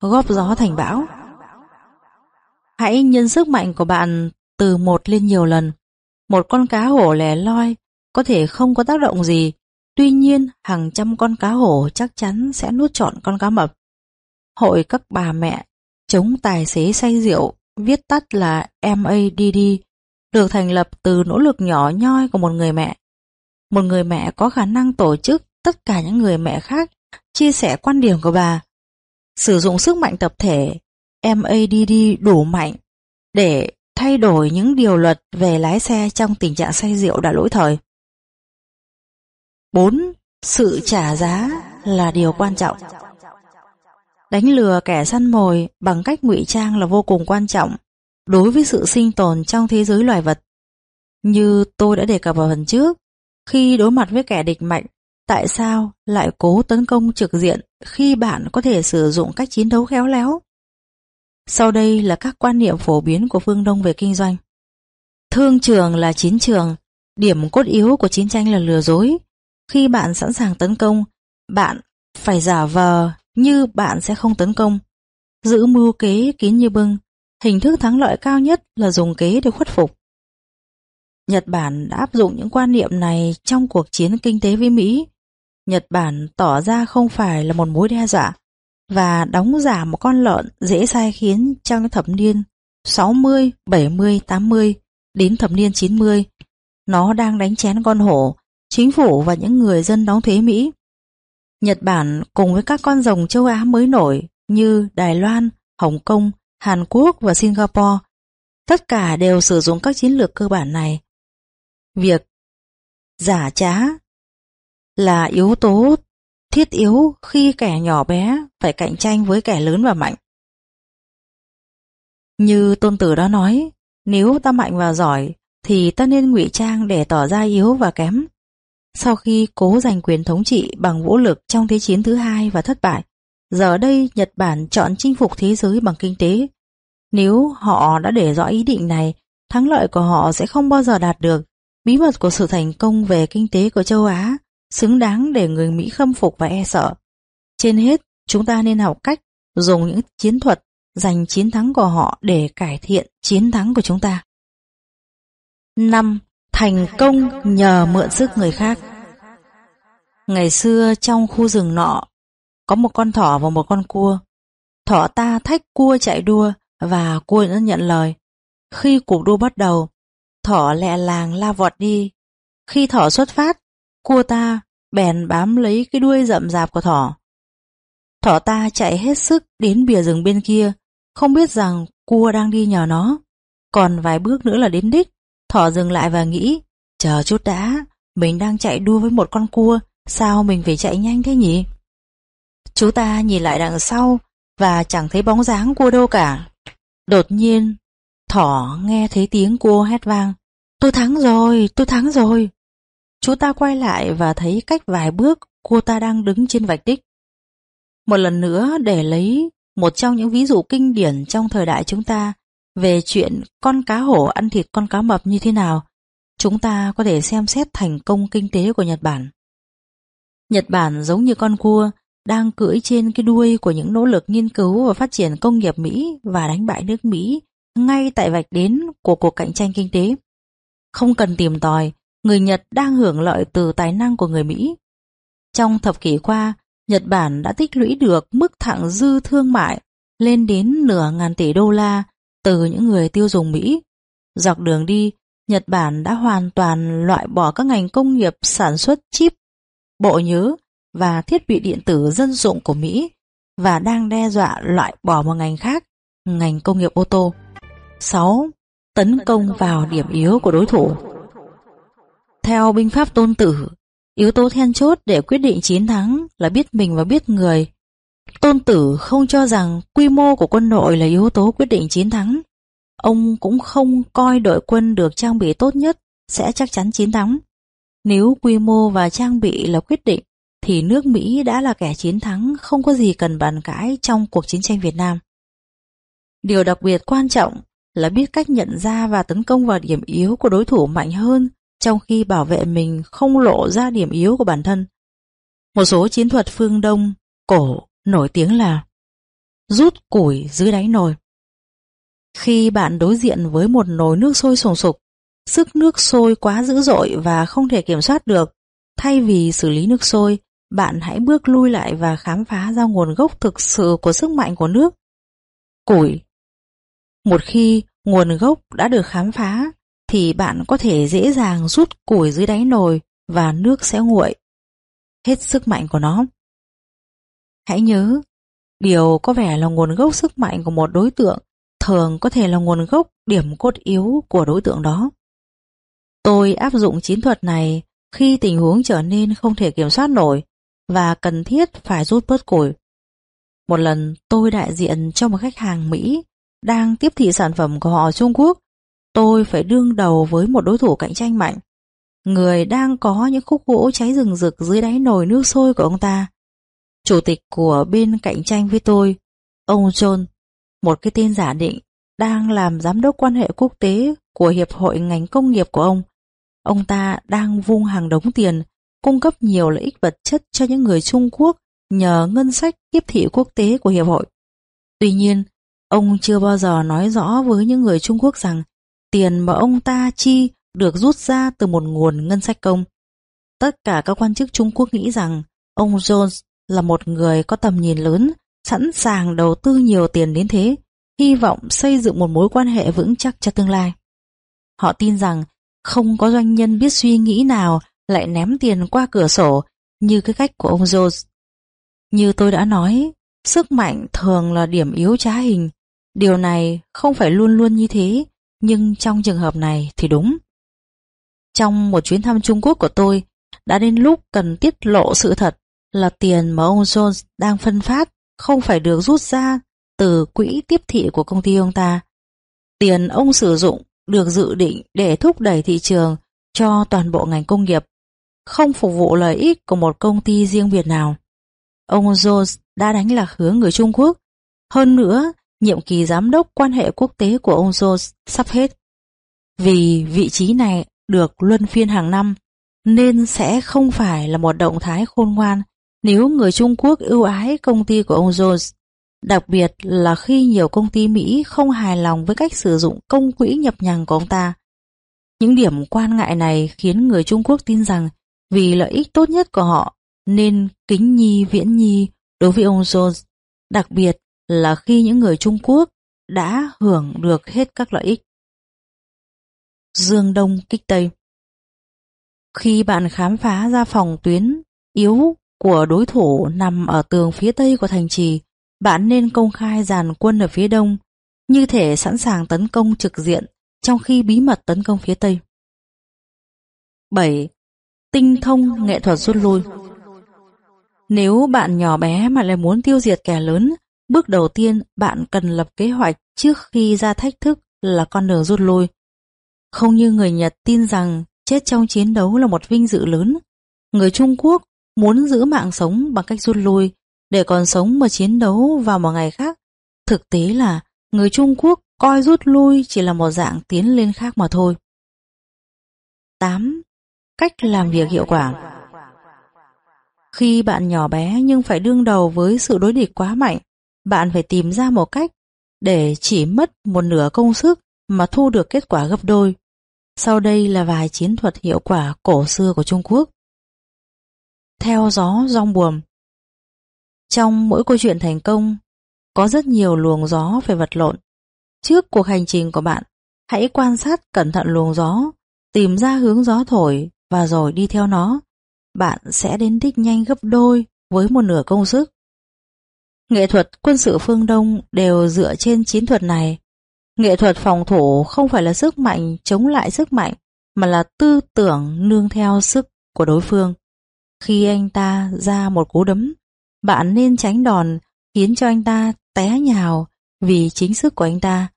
Góp gió thành bão Hãy nhân sức mạnh của bạn từ một lên nhiều lần. Một con cá hổ lẻ loi có thể không có tác động gì, tuy nhiên hàng trăm con cá hổ chắc chắn sẽ nuốt trọn con cá mập. Hội các bà mẹ chống tài xế say rượu, viết tắt là MADD, được thành lập từ nỗ lực nhỏ nhoi của một người mẹ. Một người mẹ có khả năng tổ chức tất cả những người mẹ khác chia sẻ quan điểm của bà. Sử dụng sức mạnh tập thể MADD đủ mạnh để thay đổi những điều luật về lái xe trong tình trạng say rượu đã lỗi thời. 4. Sự trả giá là điều quan trọng. Đánh lừa kẻ săn mồi bằng cách ngụy trang là vô cùng quan trọng đối với sự sinh tồn trong thế giới loài vật. Như tôi đã đề cập vào phần trước, khi đối mặt với kẻ địch mạnh, tại sao lại cố tấn công trực diện khi bạn có thể sử dụng cách chiến đấu khéo léo? Sau đây là các quan niệm phổ biến của phương Đông về kinh doanh. Thương trường là chiến trường, điểm cốt yếu của chiến tranh là lừa dối. Khi bạn sẵn sàng tấn công, bạn phải giả vờ như bạn sẽ không tấn công. Giữ mưu kế kín như bưng, hình thức thắng lợi cao nhất là dùng kế để khuất phục. Nhật Bản đã áp dụng những quan niệm này trong cuộc chiến kinh tế với Mỹ. Nhật Bản tỏ ra không phải là một mối đe dọa và đóng giả một con lợn dễ sai khiến trong thập niên 60, 70, 80 đến thập niên 90. Nó đang đánh chén con hổ, chính phủ và những người dân đóng thuế Mỹ. Nhật Bản cùng với các con rồng châu Á mới nổi như Đài Loan, Hồng Kông, Hàn Quốc và Singapore, tất cả đều sử dụng các chiến lược cơ bản này. Việc giả trá là yếu tố thiết yếu khi kẻ nhỏ bé phải cạnh tranh với kẻ lớn và mạnh. Như tôn tử đã nói, nếu ta mạnh và giỏi thì ta nên ngụy trang để tỏ ra yếu và kém. Sau khi cố giành quyền thống trị bằng vũ lực trong Thế chiến thứ hai và thất bại, giờ đây Nhật Bản chọn chinh phục thế giới bằng kinh tế. Nếu họ đã để rõ ý định này, thắng lợi của họ sẽ không bao giờ đạt được. Bí mật của sự thành công về kinh tế của châu Á xứng đáng để người Mỹ khâm phục và e sợ. Trên hết, chúng ta nên học cách dùng những chiến thuật giành chiến thắng của họ để cải thiện chiến thắng của chúng ta. 5. Thành công nhờ mượn sức người khác Ngày xưa trong khu rừng nọ, có một con thỏ và một con cua. Thỏ ta thách cua chạy đua và cua đã nhận lời. Khi cuộc đua bắt đầu, thỏ lẹ làng la vọt đi. Khi thỏ xuất phát, cua ta bèn bám lấy cái đuôi rậm rạp của thỏ. Thỏ ta chạy hết sức đến bìa rừng bên kia, không biết rằng cua đang đi nhờ nó. Còn vài bước nữa là đến đích, thỏ dừng lại và nghĩ, chờ chút đã, mình đang chạy đua với một con cua, sao mình phải chạy nhanh thế nhỉ? Chú ta nhìn lại đằng sau, và chẳng thấy bóng dáng cua đâu cả. Đột nhiên, thỏ nghe thấy tiếng cua hét vang. Tôi thắng rồi, tôi thắng rồi. Chú ta quay lại và thấy cách vài bước cô ta đang đứng trên vạch đích. Một lần nữa để lấy một trong những ví dụ kinh điển trong thời đại chúng ta về chuyện con cá hổ ăn thịt con cá mập như thế nào, chúng ta có thể xem xét thành công kinh tế của Nhật Bản. Nhật Bản giống như con cua đang cưỡi trên cái đuôi của những nỗ lực nghiên cứu và phát triển công nghiệp Mỹ và đánh bại nước Mỹ ngay tại vạch đến của cuộc cạnh tranh kinh tế. Không cần tìm tòi, người Nhật đang hưởng lợi từ tài năng của người Mỹ. Trong thập kỷ qua, Nhật Bản đã tích lũy được mức thặng dư thương mại lên đến nửa ngàn tỷ đô la từ những người tiêu dùng Mỹ. Dọc đường đi, Nhật Bản đã hoàn toàn loại bỏ các ngành công nghiệp sản xuất chip, bộ nhớ và thiết bị điện tử dân dụng của Mỹ và đang đe dọa loại bỏ một ngành khác, ngành công nghiệp ô tô. 6. Tấn công vào điểm yếu của đối thủ Theo binh pháp tôn tử, yếu tố then chốt để quyết định chiến thắng là biết mình và biết người. Tôn tử không cho rằng quy mô của quân đội là yếu tố quyết định chiến thắng. Ông cũng không coi đội quân được trang bị tốt nhất sẽ chắc chắn chiến thắng. Nếu quy mô và trang bị là quyết định, thì nước Mỹ đã là kẻ chiến thắng không có gì cần bàn cãi trong cuộc chiến tranh Việt Nam. Điều đặc biệt quan trọng là biết cách nhận ra và tấn công vào điểm yếu của đối thủ mạnh hơn trong khi bảo vệ mình không lộ ra điểm yếu của bản thân. Một số chiến thuật phương Đông, cổ, nổi tiếng là rút củi dưới đáy nồi. Khi bạn đối diện với một nồi nước sôi sùng sục, sức nước sôi quá dữ dội và không thể kiểm soát được, thay vì xử lý nước sôi, bạn hãy bước lui lại và khám phá ra nguồn gốc thực sự của sức mạnh của nước. Củi Một khi nguồn gốc đã được khám phá, thì bạn có thể dễ dàng rút củi dưới đáy nồi và nước sẽ nguội. Hết sức mạnh của nó. Hãy nhớ, điều có vẻ là nguồn gốc sức mạnh của một đối tượng thường có thể là nguồn gốc điểm cốt yếu của đối tượng đó. Tôi áp dụng chiến thuật này khi tình huống trở nên không thể kiểm soát nổi và cần thiết phải rút bớt củi. Một lần tôi đại diện cho một khách hàng Mỹ đang tiếp thị sản phẩm của họ Trung Quốc tôi phải đương đầu với một đối thủ cạnh tranh mạnh. Người đang có những khúc gỗ cháy rừng rực dưới đáy nồi nước sôi của ông ta. Chủ tịch của bên cạnh tranh với tôi, ông John, một cái tên giả định, đang làm giám đốc quan hệ quốc tế của Hiệp hội ngành công nghiệp của ông. Ông ta đang vung hàng đống tiền, cung cấp nhiều lợi ích vật chất cho những người Trung Quốc nhờ ngân sách tiếp thị quốc tế của Hiệp hội. Tuy nhiên, ông chưa bao giờ nói rõ với những người Trung Quốc rằng tiền mà ông ta chi được rút ra từ một nguồn ngân sách công. Tất cả các quan chức Trung Quốc nghĩ rằng ông Jones là một người có tầm nhìn lớn, sẵn sàng đầu tư nhiều tiền đến thế, hy vọng xây dựng một mối quan hệ vững chắc cho tương lai. Họ tin rằng không có doanh nhân biết suy nghĩ nào lại ném tiền qua cửa sổ như cái cách của ông Jones. Như tôi đã nói, sức mạnh thường là điểm yếu trá hình. Điều này không phải luôn luôn như thế, nhưng trong trường hợp này thì đúng. Trong một chuyến thăm Trung Quốc của tôi, đã đến lúc cần tiết lộ sự thật là tiền mà ông Jones đang phân phát không phải được rút ra từ quỹ tiếp thị của công ty ông ta. Tiền ông sử dụng được dự định để thúc đẩy thị trường cho toàn bộ ngành công nghiệp, không phục vụ lợi ích của một công ty riêng biệt nào. Ông Jones đã đánh lạc hướng người Trung Quốc. Hơn nữa, nhiệm kỳ giám đốc quan hệ quốc tế của ông Jones sắp hết. Vì vị trí này được luân phiên hàng năm, nên sẽ không phải là một động thái khôn ngoan nếu người Trung Quốc ưu ái công ty của ông Jones. Đặc biệt là khi nhiều công ty Mỹ không hài lòng với cách sử dụng công quỹ nhập nhằng của ông ta. Những điểm quan ngại này khiến người Trung Quốc tin rằng vì lợi ích tốt nhất của họ nên kính nhi viễn nhi đối với ông Jones, đặc biệt là khi những người Trung Quốc đã hưởng được hết các lợi ích. Dương Đông kích Tây Khi bạn khám phá ra phòng tuyến yếu của đối thủ nằm ở tường phía tây của thành trì, bạn nên công khai dàn quân ở phía đông, như thể sẵn sàng tấn công trực diện trong khi bí mật tấn công phía tây. 7. Tinh thông nghệ thuật rút lui Nếu bạn nhỏ bé mà lại muốn tiêu diệt kẻ lớn, bước đầu tiên bạn cần lập kế hoạch trước khi ra thách thức là con đường rút lui. Không như người Nhật tin rằng chết trong chiến đấu là một vinh dự lớn, người Trung Quốc muốn giữ mạng sống bằng cách rút lui để còn sống mà chiến đấu vào một ngày khác. Thực tế là người Trung Quốc coi rút lui chỉ là một dạng tiến lên khác mà thôi. 8. Cách làm việc hiệu quả Khi bạn nhỏ bé nhưng phải đương đầu với sự đối địch quá mạnh, bạn phải tìm ra một cách để chỉ mất một nửa công sức mà thu được kết quả gấp đôi. Sau đây là vài chiến thuật hiệu quả cổ xưa của Trung Quốc. Theo gió rong buồm Trong mỗi câu chuyện thành công, có rất nhiều luồng gió phải vật lộn. Trước cuộc hành trình của bạn, hãy quan sát cẩn thận luồng gió, tìm ra hướng gió thổi và rồi đi theo nó. Bạn sẽ đến đích nhanh gấp đôi với một nửa công sức. Nghệ thuật quân sự phương Đông đều dựa trên chiến thuật này. Nghệ thuật phòng thủ không phải là sức mạnh chống lại sức mạnh, mà là tư tưởng nương theo sức của đối phương. Khi anh ta ra một cú đấm, bạn nên tránh đòn khiến cho anh ta té nhào vì chính sức của anh ta.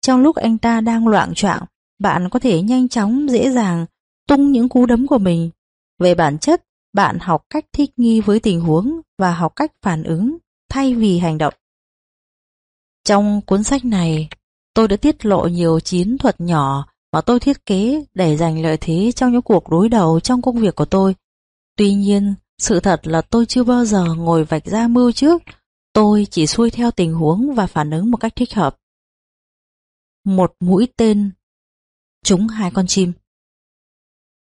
Trong lúc anh ta đang loạn choạng, bạn có thể nhanh chóng, dễ dàng tung những cú đấm của mình. Về bản chất, bạn học cách thích nghi với tình huống và học cách phản ứng thay vì hành động. Trong cuốn sách này, tôi đã tiết lộ nhiều chiến thuật nhỏ mà tôi thiết kế để giành lợi thế trong những cuộc đối đầu trong công việc của tôi. Tuy nhiên, sự thật là tôi chưa bao giờ ngồi vạch ra mưu trước, tôi chỉ xuôi theo tình huống và phản ứng một cách thích hợp. Một mũi tên trúng hai con chim.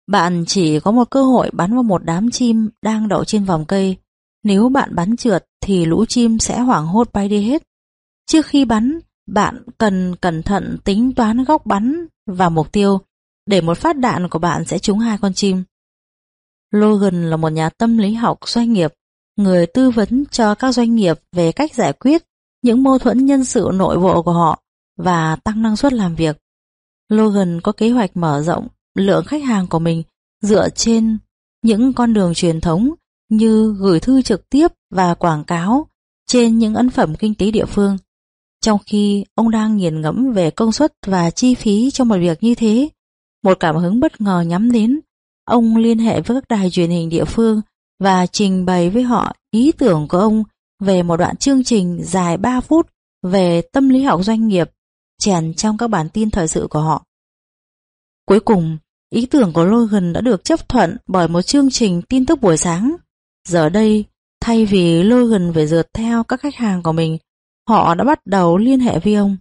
Bạn chỉ có một cơ hội bắn vào một đám chim đang đậu trên vòng cây. Nếu bạn bắn trượt thì lũ chim sẽ hoảng hốt bay đi hết. Trước khi bắn, bạn cần cẩn thận tính toán góc bắn và mục tiêu để một phát đạn của bạn sẽ trúng hai con chim. Logan là một nhà tâm lý học doanh nghiệp, người tư vấn cho các doanh nghiệp về cách giải quyết những mâu thuẫn nhân sự nội bộ của họ và tăng năng suất làm việc. Logan có kế hoạch mở rộng lượng khách hàng của mình dựa trên những con đường truyền thống như gửi thư trực tiếp và quảng cáo trên những ấn phẩm kinh tế địa phương. Trong khi ông đang nghiền ngẫm về công suất và chi phí cho một việc như thế, một cảm hứng bất ngờ nhắm đến, ông liên hệ với các đài truyền hình địa phương và trình bày với họ ý tưởng của ông về một đoạn chương trình dài 3 phút về tâm lý học doanh nghiệp chèn trong các bản tin thời sự của họ. Cuối cùng, ý tưởng của Logan đã được chấp thuận bởi một chương trình tin tức buổi sáng. Giờ đây, thay vì Logan phải dượt theo các khách hàng của mình, họ đã bắt đầu liên hệ với ông.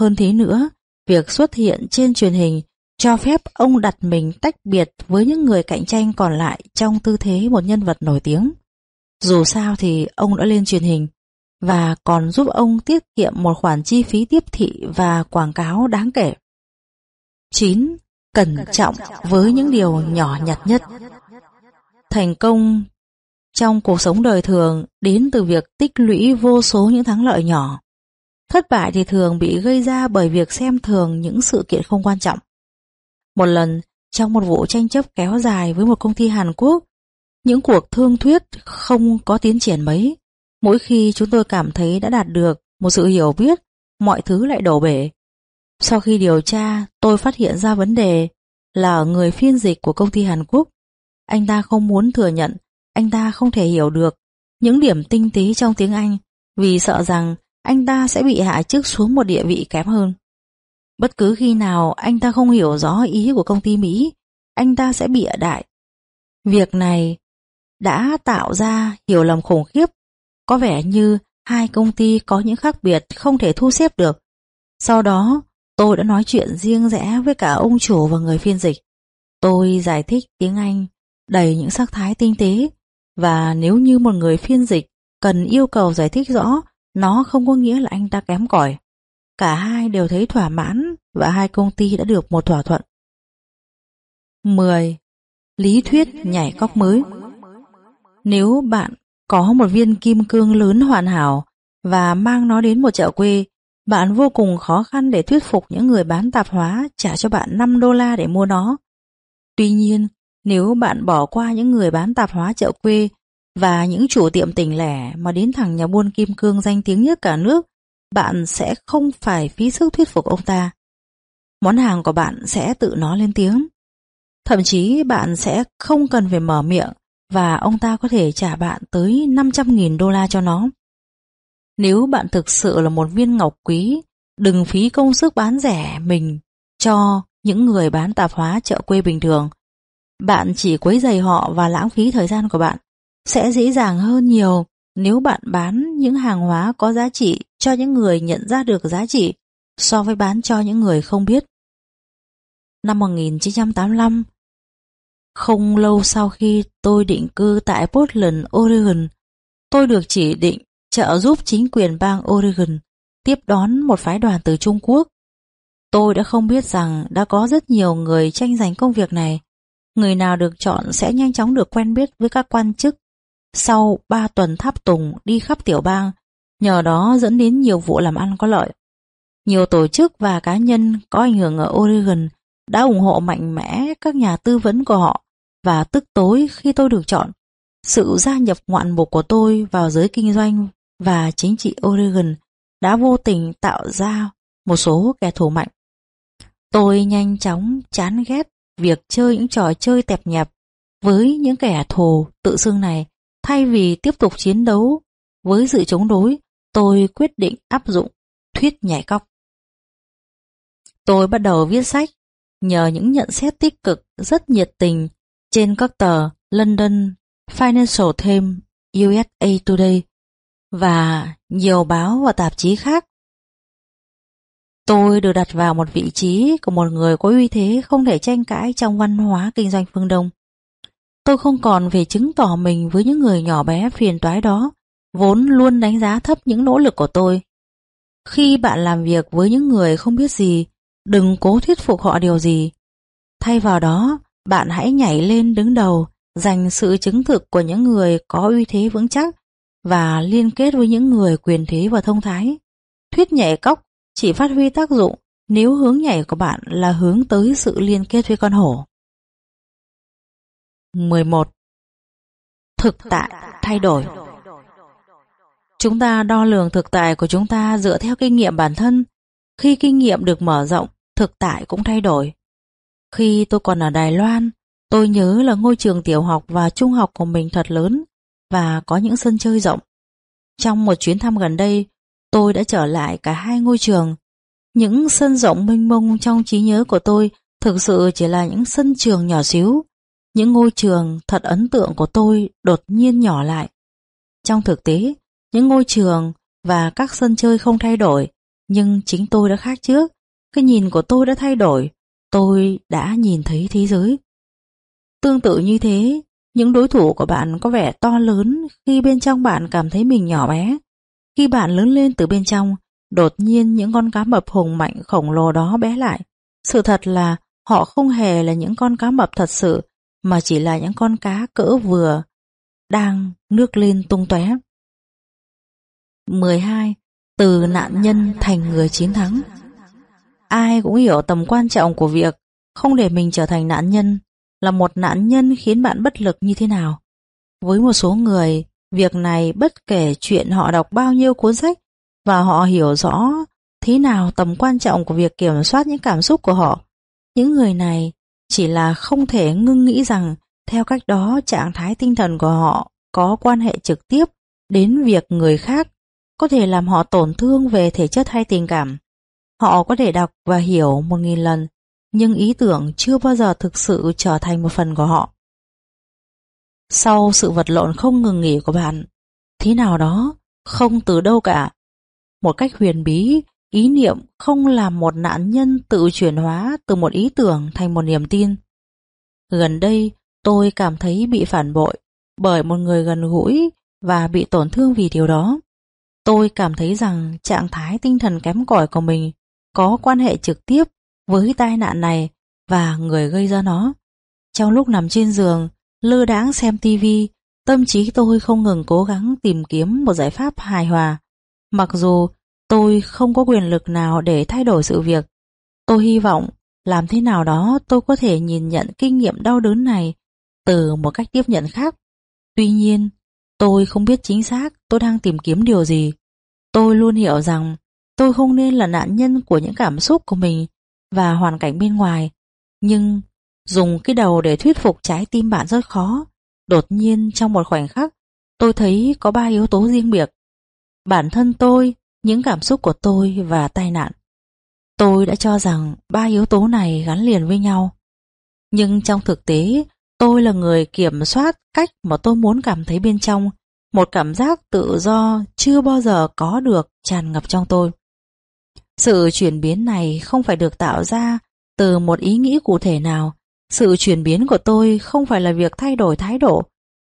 Hơn thế nữa, việc xuất hiện trên truyền hình cho phép ông đặt mình tách biệt với những người cạnh tranh còn lại trong tư thế một nhân vật nổi tiếng. Dù sao thì ông đã lên truyền hình và còn giúp ông tiết kiệm một khoản chi phí tiếp thị và quảng cáo đáng kể. 9. Cẩn trọng với những điều nhỏ nhặt nhất. Thành công trong cuộc sống đời thường đến từ việc tích lũy vô số những thắng lợi nhỏ. Thất bại thì thường bị gây ra bởi việc xem thường những sự kiện không quan trọng. Một lần, trong một vụ tranh chấp kéo dài với một công ty Hàn Quốc, những cuộc thương thuyết không có tiến triển mấy. Mỗi khi chúng tôi cảm thấy đã đạt được một sự hiểu biết, mọi thứ lại đổ bể. Sau khi điều tra, tôi phát hiện ra vấn đề là người phiên dịch của công ty Hàn Quốc. Anh ta không muốn thừa nhận, anh ta không thể hiểu được những điểm tinh tế trong tiếng Anh vì sợ rằng anh ta sẽ bị hạ chức xuống một địa vị kém hơn. Bất cứ khi nào anh ta không hiểu rõ ý của công ty Mỹ, anh ta sẽ bị ở đại. Việc này đã tạo ra hiểu lầm khủng khiếp, có vẻ như hai công ty có những khác biệt không thể thu xếp được. Sau đó, tôi đã nói chuyện riêng rẽ với cả ông chủ và người phiên dịch. Tôi giải thích tiếng Anh đầy những sắc thái tinh tế và nếu như một người phiên dịch cần yêu cầu giải thích rõ, nó không có nghĩa là anh ta kém cỏi. Cả hai đều thấy thỏa mãn và hai công ty đã được một thỏa thuận. 10. Lý thuyết nhảy cóc mới Nếu bạn có một viên kim cương lớn hoàn hảo và mang nó đến một chợ quê, bạn vô cùng khó khăn để thuyết phục những người bán tạp hóa trả cho bạn 5 đô la để mua nó. Tuy nhiên, nếu bạn bỏ qua những người bán tạp hóa chợ quê và những chủ tiệm tỉnh lẻ mà đến thẳng nhà buôn kim cương danh tiếng nhất cả nước, bạn sẽ không phải phí sức thuyết phục ông ta. Món hàng của bạn sẽ tự nó lên tiếng. Thậm chí bạn sẽ không cần phải mở miệng và ông ta có thể trả bạn tới 500.000 đô la cho nó. Nếu bạn thực sự là một viên ngọc quý, đừng phí công sức bán rẻ mình cho những người bán tạp hóa chợ quê bình thường. Bạn chỉ quấy giày họ và lãng phí thời gian của bạn. Sẽ dễ dàng hơn nhiều nếu bạn bán những hàng hóa có giá trị cho những người nhận ra được giá trị so với bán cho những người không biết. Năm 1985, không lâu sau khi tôi định cư tại Portland, Oregon, tôi được chỉ định trợ giúp chính quyền bang Oregon tiếp đón một phái đoàn từ Trung Quốc. Tôi đã không biết rằng đã có rất nhiều người tranh giành công việc này. Người nào được chọn sẽ nhanh chóng được quen biết với các quan chức. Sau 3 tuần tháp tùng đi khắp tiểu bang, nhờ đó dẫn đến nhiều vụ làm ăn có lợi. Nhiều tổ chức và cá nhân có ảnh hưởng ở Oregon đã ủng hộ mạnh mẽ các nhà tư vấn của họ và tức tối khi tôi được chọn. Sự gia nhập ngoạn mục của tôi vào giới kinh doanh và chính trị Oregon đã vô tình tạo ra một số kẻ thù mạnh. Tôi nhanh chóng chán ghét việc chơi những trò chơi tẹp nhẹp với những kẻ thù tự xưng này. Thay vì tiếp tục chiến đấu với sự chống đối, tôi quyết định áp dụng thuyết nhảy cóc. Tôi bắt đầu viết sách nhờ những nhận xét tích cực rất nhiệt tình trên các tờ London Financial Times, USA Today và nhiều báo và tạp chí khác. Tôi được đặt vào một vị trí của một người có uy thế không thể tranh cãi trong văn hóa kinh doanh phương Đông. Tôi không còn phải chứng tỏ mình với những người nhỏ bé phiền toái đó, vốn luôn đánh giá thấp những nỗ lực của tôi. Khi bạn làm việc với những người không biết gì, đừng cố thuyết phục họ điều gì. Thay vào đó, bạn hãy nhảy lên đứng đầu, dành sự chứng thực của những người có uy thế vững chắc và liên kết với những người quyền thế và thông thái. Thuyết nhảy cóc chỉ phát huy tác dụng nếu hướng nhảy của bạn là hướng tới sự liên kết với con hổ. 11. Thực tại thay đổi Chúng ta đo lường thực tại của chúng ta dựa theo kinh nghiệm bản thân. Khi kinh nghiệm được mở rộng, thực tại cũng thay đổi. Khi tôi còn ở Đài Loan, tôi nhớ là ngôi trường tiểu học và trung học của mình thật lớn và có những sân chơi rộng. Trong một chuyến thăm gần đây, tôi đã trở lại cả hai ngôi trường. Những sân rộng mênh mông trong trí nhớ của tôi thực sự chỉ là những sân trường nhỏ xíu. Những ngôi trường thật ấn tượng của tôi đột nhiên nhỏ lại. Trong thực tế, những ngôi trường và các sân chơi không thay đổi, nhưng chính tôi đã khác trước. Cái nhìn của tôi đã thay đổi, tôi đã nhìn thấy thế giới. Tương tự như thế, những đối thủ của bạn có vẻ to lớn khi bên trong bạn cảm thấy mình nhỏ bé. Khi bạn lớn lên từ bên trong, đột nhiên những con cá mập hùng mạnh khổng lồ đó bé lại. Sự thật là họ không hề là những con cá mập thật sự, mà chỉ là những con cá cỡ vừa, đang nước lên tung tóe. 12. Từ nạn nhân thành người chiến thắng Ai cũng hiểu tầm quan trọng của việc không để mình trở thành nạn nhân là một nạn nhân khiến bạn bất lực như thế nào. Với một số người, việc này bất kể chuyện họ đọc bao nhiêu cuốn sách và họ hiểu rõ thế nào tầm quan trọng của việc kiểm soát những cảm xúc của họ. Những người này chỉ là không thể ngưng nghĩ rằng theo cách đó trạng thái tinh thần của họ có quan hệ trực tiếp đến việc người khác có thể làm họ tổn thương về thể chất hay tình cảm. Họ có thể đọc và hiểu một nghìn lần nhưng ý tưởng chưa bao giờ thực sự trở thành một phần của họ. Sau sự vật lộn không ngừng nghỉ của bạn, thế nào đó, không từ đâu cả. Một cách huyền bí, ý niệm không làm một nạn nhân tự chuyển hóa từ một ý tưởng thành một niềm tin. Gần đây, tôi cảm thấy bị phản bội bởi một người gần gũi và bị tổn thương vì điều đó. Tôi cảm thấy rằng trạng thái tinh thần kém cỏi của mình có quan hệ trực tiếp với tai nạn này và người gây ra nó. Trong lúc nằm trên giường, lơ đãng xem tivi, tâm trí tôi không ngừng cố gắng tìm kiếm một giải pháp hài hòa. Mặc dù tôi không có quyền lực nào để thay đổi sự việc, tôi hy vọng làm thế nào đó tôi có thể nhìn nhận kinh nghiệm đau đớn này từ một cách tiếp nhận khác. Tuy nhiên, Tôi không biết chính xác tôi đang tìm kiếm điều gì. Tôi luôn hiểu rằng tôi không nên là nạn nhân của những cảm xúc của mình và hoàn cảnh bên ngoài. Nhưng dùng cái đầu để thuyết phục trái tim bạn rất khó. Đột nhiên trong một khoảnh khắc, tôi thấy có ba yếu tố riêng biệt. Bản thân tôi, những cảm xúc của tôi và tai nạn. Tôi đã cho rằng ba yếu tố này gắn liền với nhau. Nhưng trong thực tế, tôi là người kiểm soát cách mà tôi muốn cảm thấy bên trong, một cảm giác tự do chưa bao giờ có được tràn ngập trong tôi. Sự chuyển biến này không phải được tạo ra từ một ý nghĩ cụ thể nào. Sự chuyển biến của tôi không phải là việc thay đổi thái độ,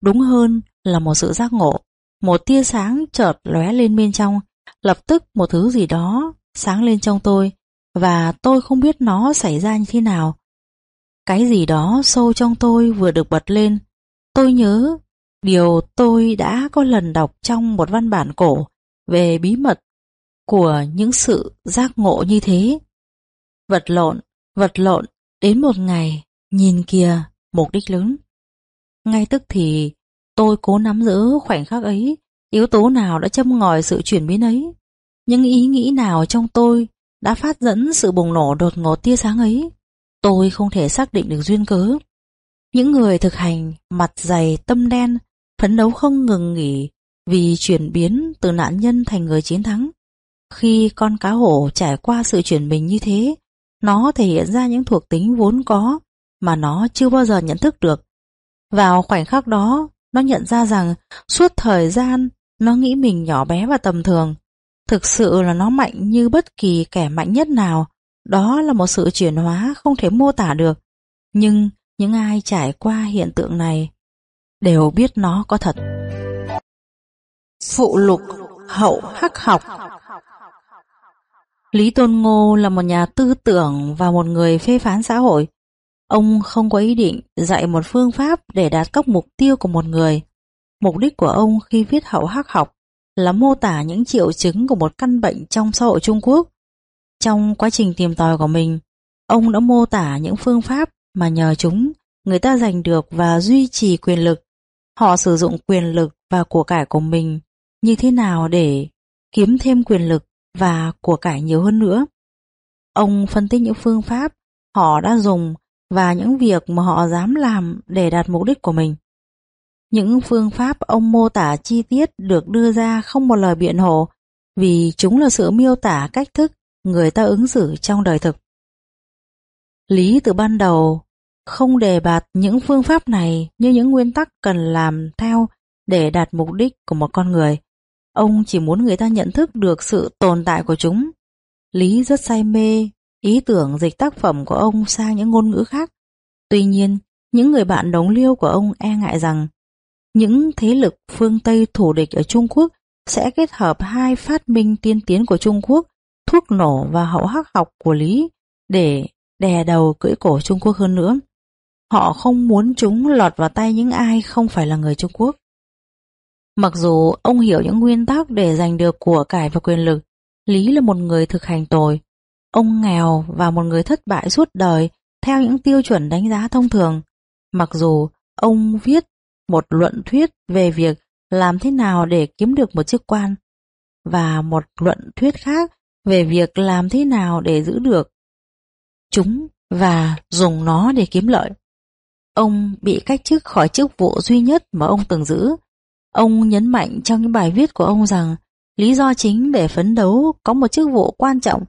đúng hơn là một sự giác ngộ. Một tia sáng chợt lóe lên bên trong, lập tức một thứ gì đó sáng lên trong tôi, và tôi không biết nó xảy ra như thế nào. Cái gì đó sâu trong tôi vừa được bật lên. Tôi nhớ điều tôi đã có lần đọc trong một văn bản cổ về bí mật của những sự giác ngộ như thế. Vật lộn, vật lộn, đến một ngày, nhìn kìa, mục đích lớn. Ngay tức thì, tôi cố nắm giữ khoảnh khắc ấy, yếu tố nào đã châm ngòi sự chuyển biến ấy. Những ý nghĩ nào trong tôi đã phát dẫn sự bùng nổ đột ngột tia sáng ấy. Tôi không thể xác định được duyên cớ. Những người thực hành mặt dày tâm đen phấn đấu không ngừng nghỉ vì chuyển biến từ nạn nhân thành người chiến thắng. Khi con cá hổ trải qua sự chuyển mình như thế, nó thể hiện ra những thuộc tính vốn có mà nó chưa bao giờ nhận thức được. Vào khoảnh khắc đó, nó nhận ra rằng suốt thời gian nó nghĩ mình nhỏ bé và tầm thường. Thực sự là nó mạnh như bất kỳ kẻ mạnh nhất nào. Đó là một sự chuyển hóa không thể mô tả được. Nhưng những ai trải qua hiện tượng này đều biết nó có thật. Phụ lục hậu hắc học Lý Tôn Ngô là một nhà tư tưởng và một người phê phán xã hội. Ông không có ý định dạy một phương pháp để đạt các mục tiêu của một người. Mục đích của ông khi viết hậu hắc học là mô tả những triệu chứng của một căn bệnh trong xã hội Trung Quốc. Trong quá trình tìm tòi của mình, ông đã mô tả những phương pháp mà nhờ chúng người ta giành được và duy trì quyền lực. Họ sử dụng quyền lực và của cải của mình như thế nào để kiếm thêm quyền lực và của cải nhiều hơn nữa. Ông phân tích những phương pháp họ đã dùng và những việc mà họ dám làm để đạt mục đích của mình. Những phương pháp ông mô tả chi tiết được đưa ra không một lời biện hộ vì chúng là sự miêu tả cách thức người ta ứng xử trong đời thực. Lý từ ban đầu không đề bạt những phương pháp này như những nguyên tắc cần làm theo để đạt mục đích của một con người. Ông chỉ muốn người ta nhận thức được sự tồn tại của chúng. Lý rất say mê ý tưởng dịch tác phẩm của ông sang những ngôn ngữ khác. Tuy nhiên, những người bạn đồng liêu của ông e ngại rằng những thế lực phương Tây thủ địch ở Trung Quốc sẽ kết hợp hai phát minh tiên tiến của Trung Quốc, thuốc nổ và hậu hắc học của Lý để đè đầu cưỡi cổ Trung Quốc hơn nữa. Họ không muốn chúng lọt vào tay những ai không phải là người Trung Quốc. Mặc dù ông hiểu những nguyên tắc để giành được của cải và quyền lực, Lý là một người thực hành tồi. Ông nghèo và một người thất bại suốt đời theo những tiêu chuẩn đánh giá thông thường. Mặc dù ông viết một luận thuyết về việc làm thế nào để kiếm được một chức quan và một luận thuyết khác về việc làm thế nào để giữ được chúng và dùng nó để kiếm lợi. Ông bị cách chức khỏi chức vụ duy nhất mà ông từng giữ. Ông nhấn mạnh trong những bài viết của ông rằng lý do chính để phấn đấu có một chức vụ quan trọng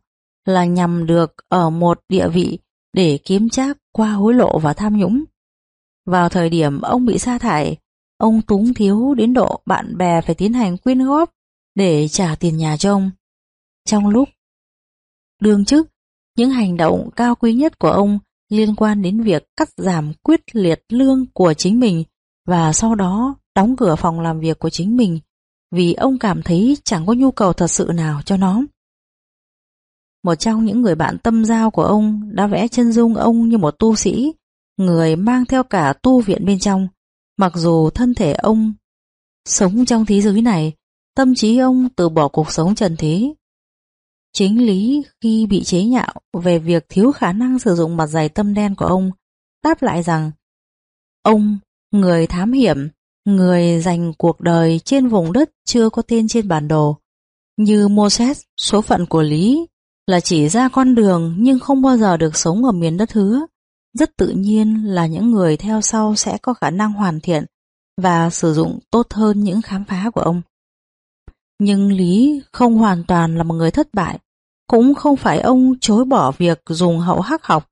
là nhằm được ở một địa vị để kiếm trác qua hối lộ và tham nhũng. Vào thời điểm ông bị sa thải, ông túng thiếu đến độ bạn bè phải tiến hành quyên góp để trả tiền nhà cho ông. Trong lúc đương chức, những hành động cao quý nhất của ông liên quan đến việc cắt giảm quyết liệt lương của chính mình và sau đó đóng cửa phòng làm việc của chính mình vì ông cảm thấy chẳng có nhu cầu thật sự nào cho nó. Một trong những người bạn tâm giao của ông đã vẽ chân dung ông như một tu sĩ, người mang theo cả tu viện bên trong. Mặc dù thân thể ông sống trong thế giới này, tâm trí ông từ bỏ cuộc sống trần thế Chính lý khi bị chế nhạo về việc thiếu khả năng sử dụng mặt dày tâm đen của ông, đáp lại rằng ông, người thám hiểm, người dành cuộc đời trên vùng đất chưa có tên trên bản đồ. Như Moses, số phận của Lý là chỉ ra con đường nhưng không bao giờ được sống ở miền đất hứa. Rất tự nhiên là những người theo sau sẽ có khả năng hoàn thiện và sử dụng tốt hơn những khám phá của ông. Nhưng Lý không hoàn toàn là một người thất bại, cũng không phải ông chối bỏ việc dùng hậu hắc học,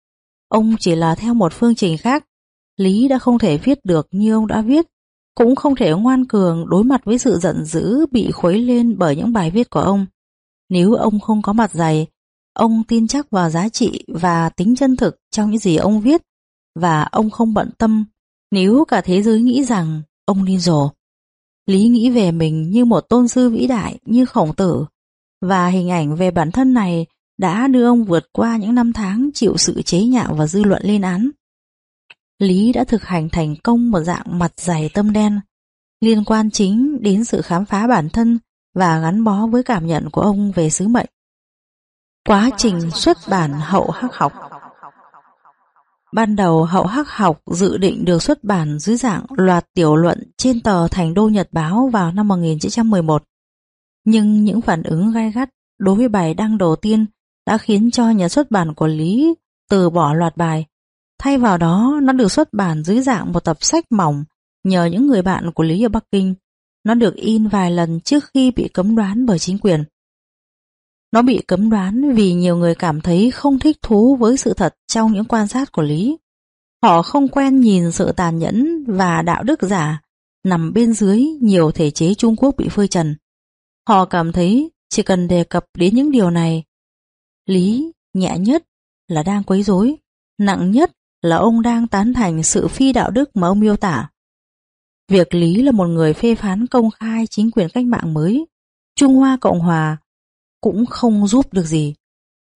ông chỉ là theo một phương trình khác. Lý đã không thể viết được như ông đã viết, cũng không thể ngoan cường đối mặt với sự giận dữ bị khuấy lên bởi những bài viết của ông. Nếu ông không có mặt dày, ông tin chắc vào giá trị và tính chân thực trong những gì ông viết, và ông không bận tâm nếu cả thế giới nghĩ rằng ông điên rồ. Lý nghĩ về mình như một tôn sư vĩ đại như khổng tử, và hình ảnh về bản thân này đã đưa ông vượt qua những năm tháng chịu sự chế nhạo và dư luận lên án. Lý đã thực hành thành công một dạng mặt dày tâm đen, liên quan chính đến sự khám phá bản thân và gắn bó với cảm nhận của ông về sứ mệnh. Quá trình xuất bản hậu hắc học Ban đầu hậu hắc học dự định được xuất bản dưới dạng loạt tiểu luận trên tờ Thành Đô Nhật Báo vào năm 1911. Nhưng những phản ứng gai gắt đối với bài đăng đầu tiên đã khiến cho nhà xuất bản của Lý từ bỏ loạt bài. Thay vào đó, nó được xuất bản dưới dạng một tập sách mỏng nhờ những người bạn của Lý ở Bắc Kinh. Nó được in vài lần trước khi bị cấm đoán bởi chính quyền. Nó bị cấm đoán vì nhiều người cảm thấy không thích thú với sự thật trong những quan sát của Lý. Họ không quen nhìn sự tàn nhẫn và đạo đức giả nằm bên dưới nhiều thể chế Trung Quốc bị phơi trần. Họ cảm thấy chỉ cần đề cập đến những điều này, Lý nhẹ nhất là đang quấy rối, nặng nhất là ông đang tán thành sự phi đạo đức mà ông miêu tả. Việc Lý là một người phê phán công khai chính quyền cách mạng mới, Trung Hoa Cộng Hòa cũng không giúp được gì.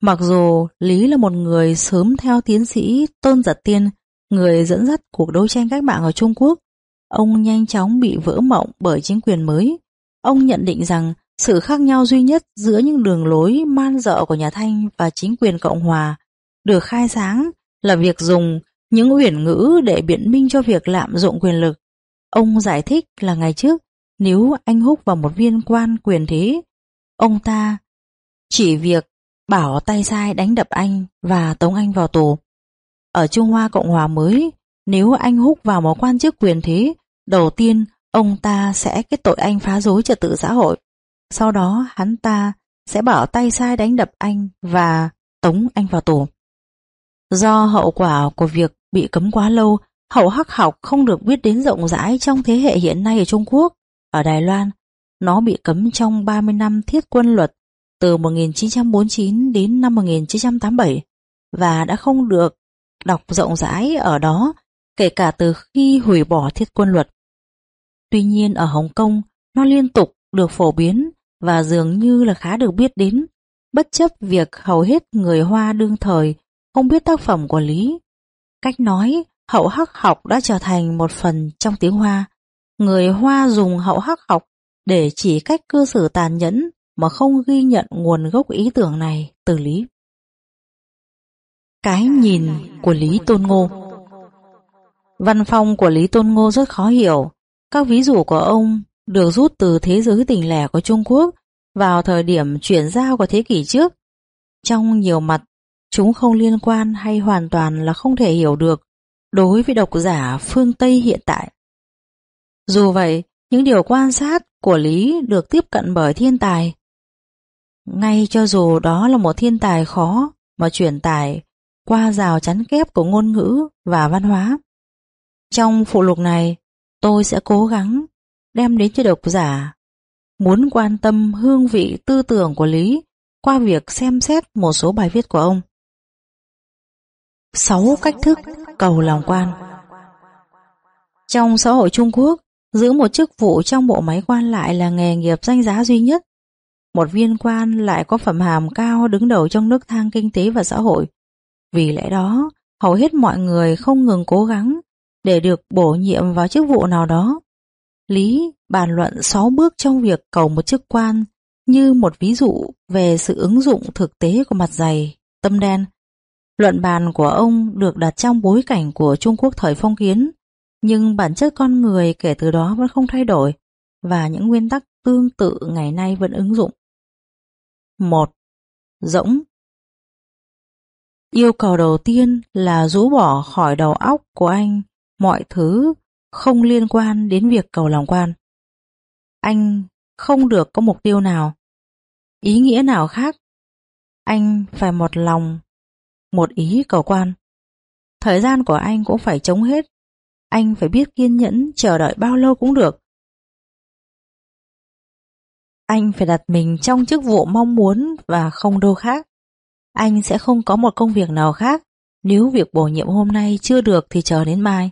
Mặc dù Lý là một người sớm theo tiến sĩ Tôn Giật Tiên, người dẫn dắt cuộc đấu tranh cách mạng ở Trung Quốc, ông nhanh chóng bị vỡ mộng bởi chính quyền mới. Ông nhận định rằng sự khác nhau duy nhất giữa những đường lối man dợ của nhà Thanh và chính quyền Cộng Hòa được khai sáng là việc dùng những uyển ngữ để biện minh cho việc lạm dụng quyền lực. Ông giải thích là ngày trước, nếu anh húc vào một viên quan quyền thế, ông ta chỉ việc bảo tay sai đánh đập anh và tống anh vào tù. Ở Trung Hoa Cộng Hòa mới, nếu anh húc vào một quan chức quyền thế, đầu tiên ông ta sẽ kết tội anh phá rối trật tự xã hội. Sau đó hắn ta sẽ bảo tay sai đánh đập anh và tống anh vào tù. Do hậu quả của việc bị cấm quá lâu, hậu hắc học không được biết đến rộng rãi trong thế hệ hiện nay ở Trung Quốc. Ở Đài Loan, nó bị cấm trong 30 năm thiết quân luật từ 1949 đến năm 1987 và đã không được đọc rộng rãi ở đó kể cả từ khi hủy bỏ thiết quân luật. Tuy nhiên ở Hồng Kông, nó liên tục được phổ biến và dường như là khá được biết đến, bất chấp việc hầu hết người Hoa đương thời không biết tác phẩm của Lý. Cách nói, hậu hắc học đã trở thành một phần trong tiếng Hoa. Người Hoa dùng hậu hắc học để chỉ cách cư xử tàn nhẫn mà không ghi nhận nguồn gốc ý tưởng này từ Lý. Cái nhìn của Lý Tôn Ngô Văn phong của Lý Tôn Ngô rất khó hiểu. Các ví dụ của ông được rút từ thế giới tỉnh lẻ của Trung Quốc vào thời điểm chuyển giao của thế kỷ trước. Trong nhiều mặt, chúng không liên quan hay hoàn toàn là không thể hiểu được đối với độc giả phương Tây hiện tại. Dù vậy, những điều quan sát của Lý được tiếp cận bởi thiên tài. Ngay cho dù đó là một thiên tài khó mà truyền tải qua rào chắn kép của ngôn ngữ và văn hóa. Trong phụ lục này, tôi sẽ cố gắng đem đến cho độc giả muốn quan tâm hương vị tư tưởng của Lý qua việc xem xét một số bài viết của ông. 6 cách thức cầu lòng quan Trong xã hội Trung Quốc, giữ một chức vụ trong bộ máy quan lại là nghề nghiệp danh giá duy nhất. Một viên quan lại có phẩm hàm cao đứng đầu trong nước thang kinh tế và xã hội. Vì lẽ đó, hầu hết mọi người không ngừng cố gắng để được bổ nhiệm vào chức vụ nào đó. Lý bàn luận 6 bước trong việc cầu một chức quan như một ví dụ về sự ứng dụng thực tế của mặt dày, tâm đen. Luận bàn của ông được đặt trong bối cảnh của Trung Quốc thời phong kiến. Nhưng bản chất con người kể từ đó vẫn không thay đổi và những nguyên tắc tương tự ngày nay vẫn ứng dụng. 1. Rỗng Yêu cầu đầu tiên là rũ bỏ khỏi đầu óc của anh mọi thứ không liên quan đến việc cầu lòng quan. Anh không được có mục tiêu nào, ý nghĩa nào khác. Anh phải một lòng, một ý cầu quan. Thời gian của anh cũng phải chống hết. Anh phải biết kiên nhẫn, chờ đợi bao lâu cũng được. Anh phải đặt mình trong chức vụ mong muốn và không đâu khác. Anh sẽ không có một công việc nào khác. Nếu việc bổ nhiệm hôm nay chưa được thì chờ đến mai.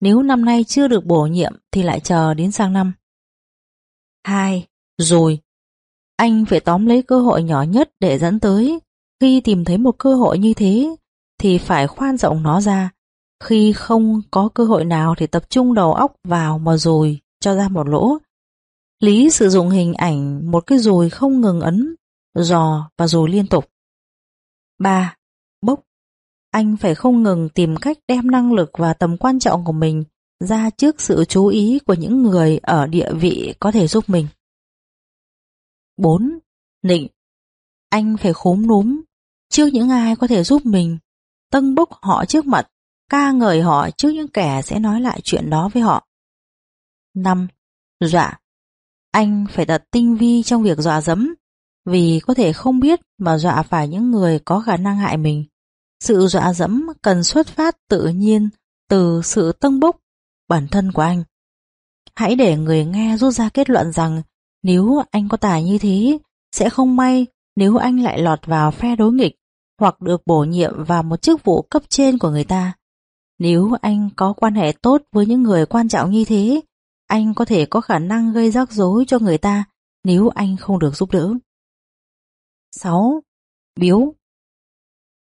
Nếu năm nay chưa được bổ nhiệm thì lại chờ đến sang năm. 2. Rồi. Anh phải tóm lấy cơ hội nhỏ nhất để dẫn tới. Khi tìm thấy một cơ hội như thế thì phải khoan rộng nó ra. Khi không có cơ hội nào thì tập trung đầu óc vào mà rồi cho ra một lỗ. Lý sử dụng hình ảnh một cái rồi không ngừng ấn, dò và rồi liên tục. 3. Bốc Anh phải không ngừng tìm cách đem năng lực và tầm quan trọng của mình ra trước sự chú ý của những người ở địa vị có thể giúp mình. 4. Nịnh Anh phải khúm núm trước những ai có thể giúp mình, tâng bốc họ trước mặt, ca ngợi họ trước những kẻ sẽ nói lại chuyện đó với họ. 5. Dọa Anh phải thật tinh vi trong việc dọa dẫm, vì có thể không biết mà dọa phải những người có khả năng hại mình. Sự dọa dẫm cần xuất phát tự nhiên từ sự tâng bốc bản thân của anh. Hãy để người nghe rút ra kết luận rằng nếu anh có tài như thế, sẽ không may nếu anh lại lọt vào phe đối nghịch hoặc được bổ nhiệm vào một chức vụ cấp trên của người ta. Nếu anh có quan hệ tốt với những người quan trọng như thế, anh có thể có khả năng gây rắc rối cho người ta nếu anh không được giúp đỡ. 6. Biếu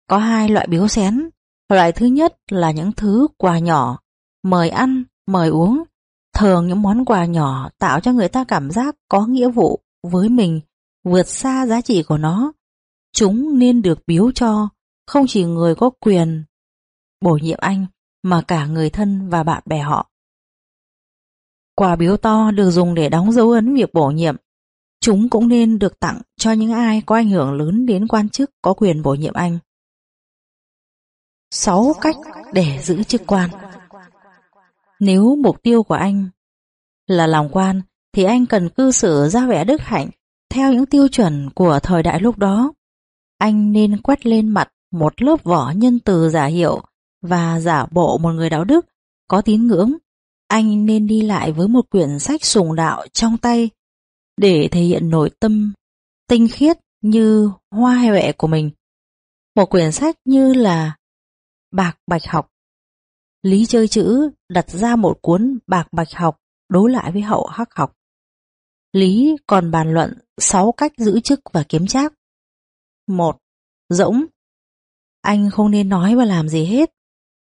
Có hai loại biếu xén. Loại thứ nhất là những thứ quà nhỏ, mời ăn, mời uống. Thường những món quà nhỏ tạo cho người ta cảm giác có nghĩa vụ với mình vượt xa giá trị của nó. Chúng nên được biếu cho, không chỉ người có quyền bổ nhiệm anh, mà cả người thân và bạn bè họ. Quà biếu to được dùng để đóng dấu ấn việc bổ nhiệm. Chúng cũng nên được tặng cho những ai có ảnh hưởng lớn đến quan chức có quyền bổ nhiệm anh. 6 cách để giữ chức quan nếu mục tiêu của anh là làm quan, thì anh cần cư xử ra vẻ đức hạnh theo những tiêu chuẩn của thời đại lúc đó. Anh nên quét lên mặt một lớp vỏ nhân từ giả hiệu và giả bộ một người đạo đức, có tín ngưỡng. Anh nên đi lại với một quyển sách sùng đạo trong tay để thể hiện nội tâm tinh khiết như hoa huệ của mình. Một quyển sách như là Bạc Bạch Học Lý chơi chữ đặt ra một cuốn bạc bạch học đối lại với hậu hắc học. Lý còn bàn luận 6 cách giữ chức và kiếm trác. 1. Rỗng Anh không nên nói và làm gì hết.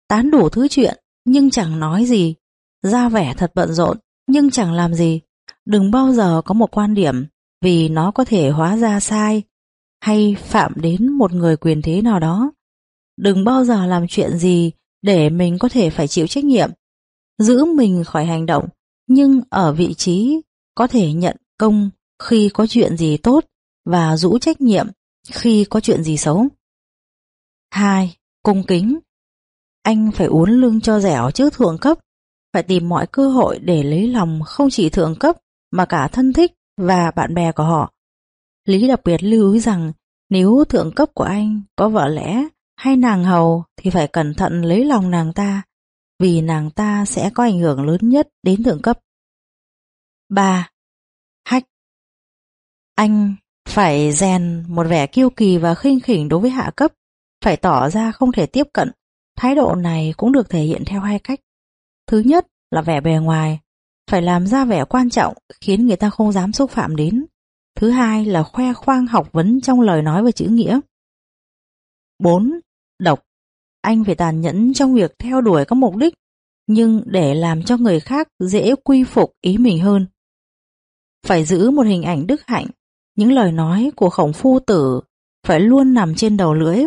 Tán đủ thứ chuyện nhưng chẳng nói gì. Ra vẻ thật bận rộn nhưng chẳng làm gì. Đừng bao giờ có một quan điểm vì nó có thể hóa ra sai hay phạm đến một người quyền thế nào đó. Đừng bao giờ làm chuyện gì để mình có thể phải chịu trách nhiệm, giữ mình khỏi hành động, nhưng ở vị trí có thể nhận công khi có chuyện gì tốt và rũ trách nhiệm khi có chuyện gì xấu. 2. Cung kính Anh phải uốn lưng cho dẻo trước thượng cấp, phải tìm mọi cơ hội để lấy lòng không chỉ thượng cấp mà cả thân thích và bạn bè của họ. Lý đặc biệt lưu ý rằng nếu thượng cấp của anh có vợ lẽ hay nàng hầu thì phải cẩn thận lấy lòng nàng ta, vì nàng ta sẽ có ảnh hưởng lớn nhất đến thượng cấp. 3. Hách anh phải rèn một vẻ kiêu kỳ và khinh khỉnh đối với hạ cấp, phải tỏ ra không thể tiếp cận. Thái độ này cũng được thể hiện theo hai cách. Thứ nhất là vẻ bề ngoài, phải làm ra vẻ quan trọng khiến người ta không dám xúc phạm đến. Thứ hai là khoe khoang học vấn trong lời nói và chữ nghĩa. 4 độc. Anh phải tàn nhẫn trong việc theo đuổi các mục đích, nhưng để làm cho người khác dễ quy phục ý mình hơn. Phải giữ một hình ảnh đức hạnh, những lời nói của khổng phu tử phải luôn nằm trên đầu lưỡi.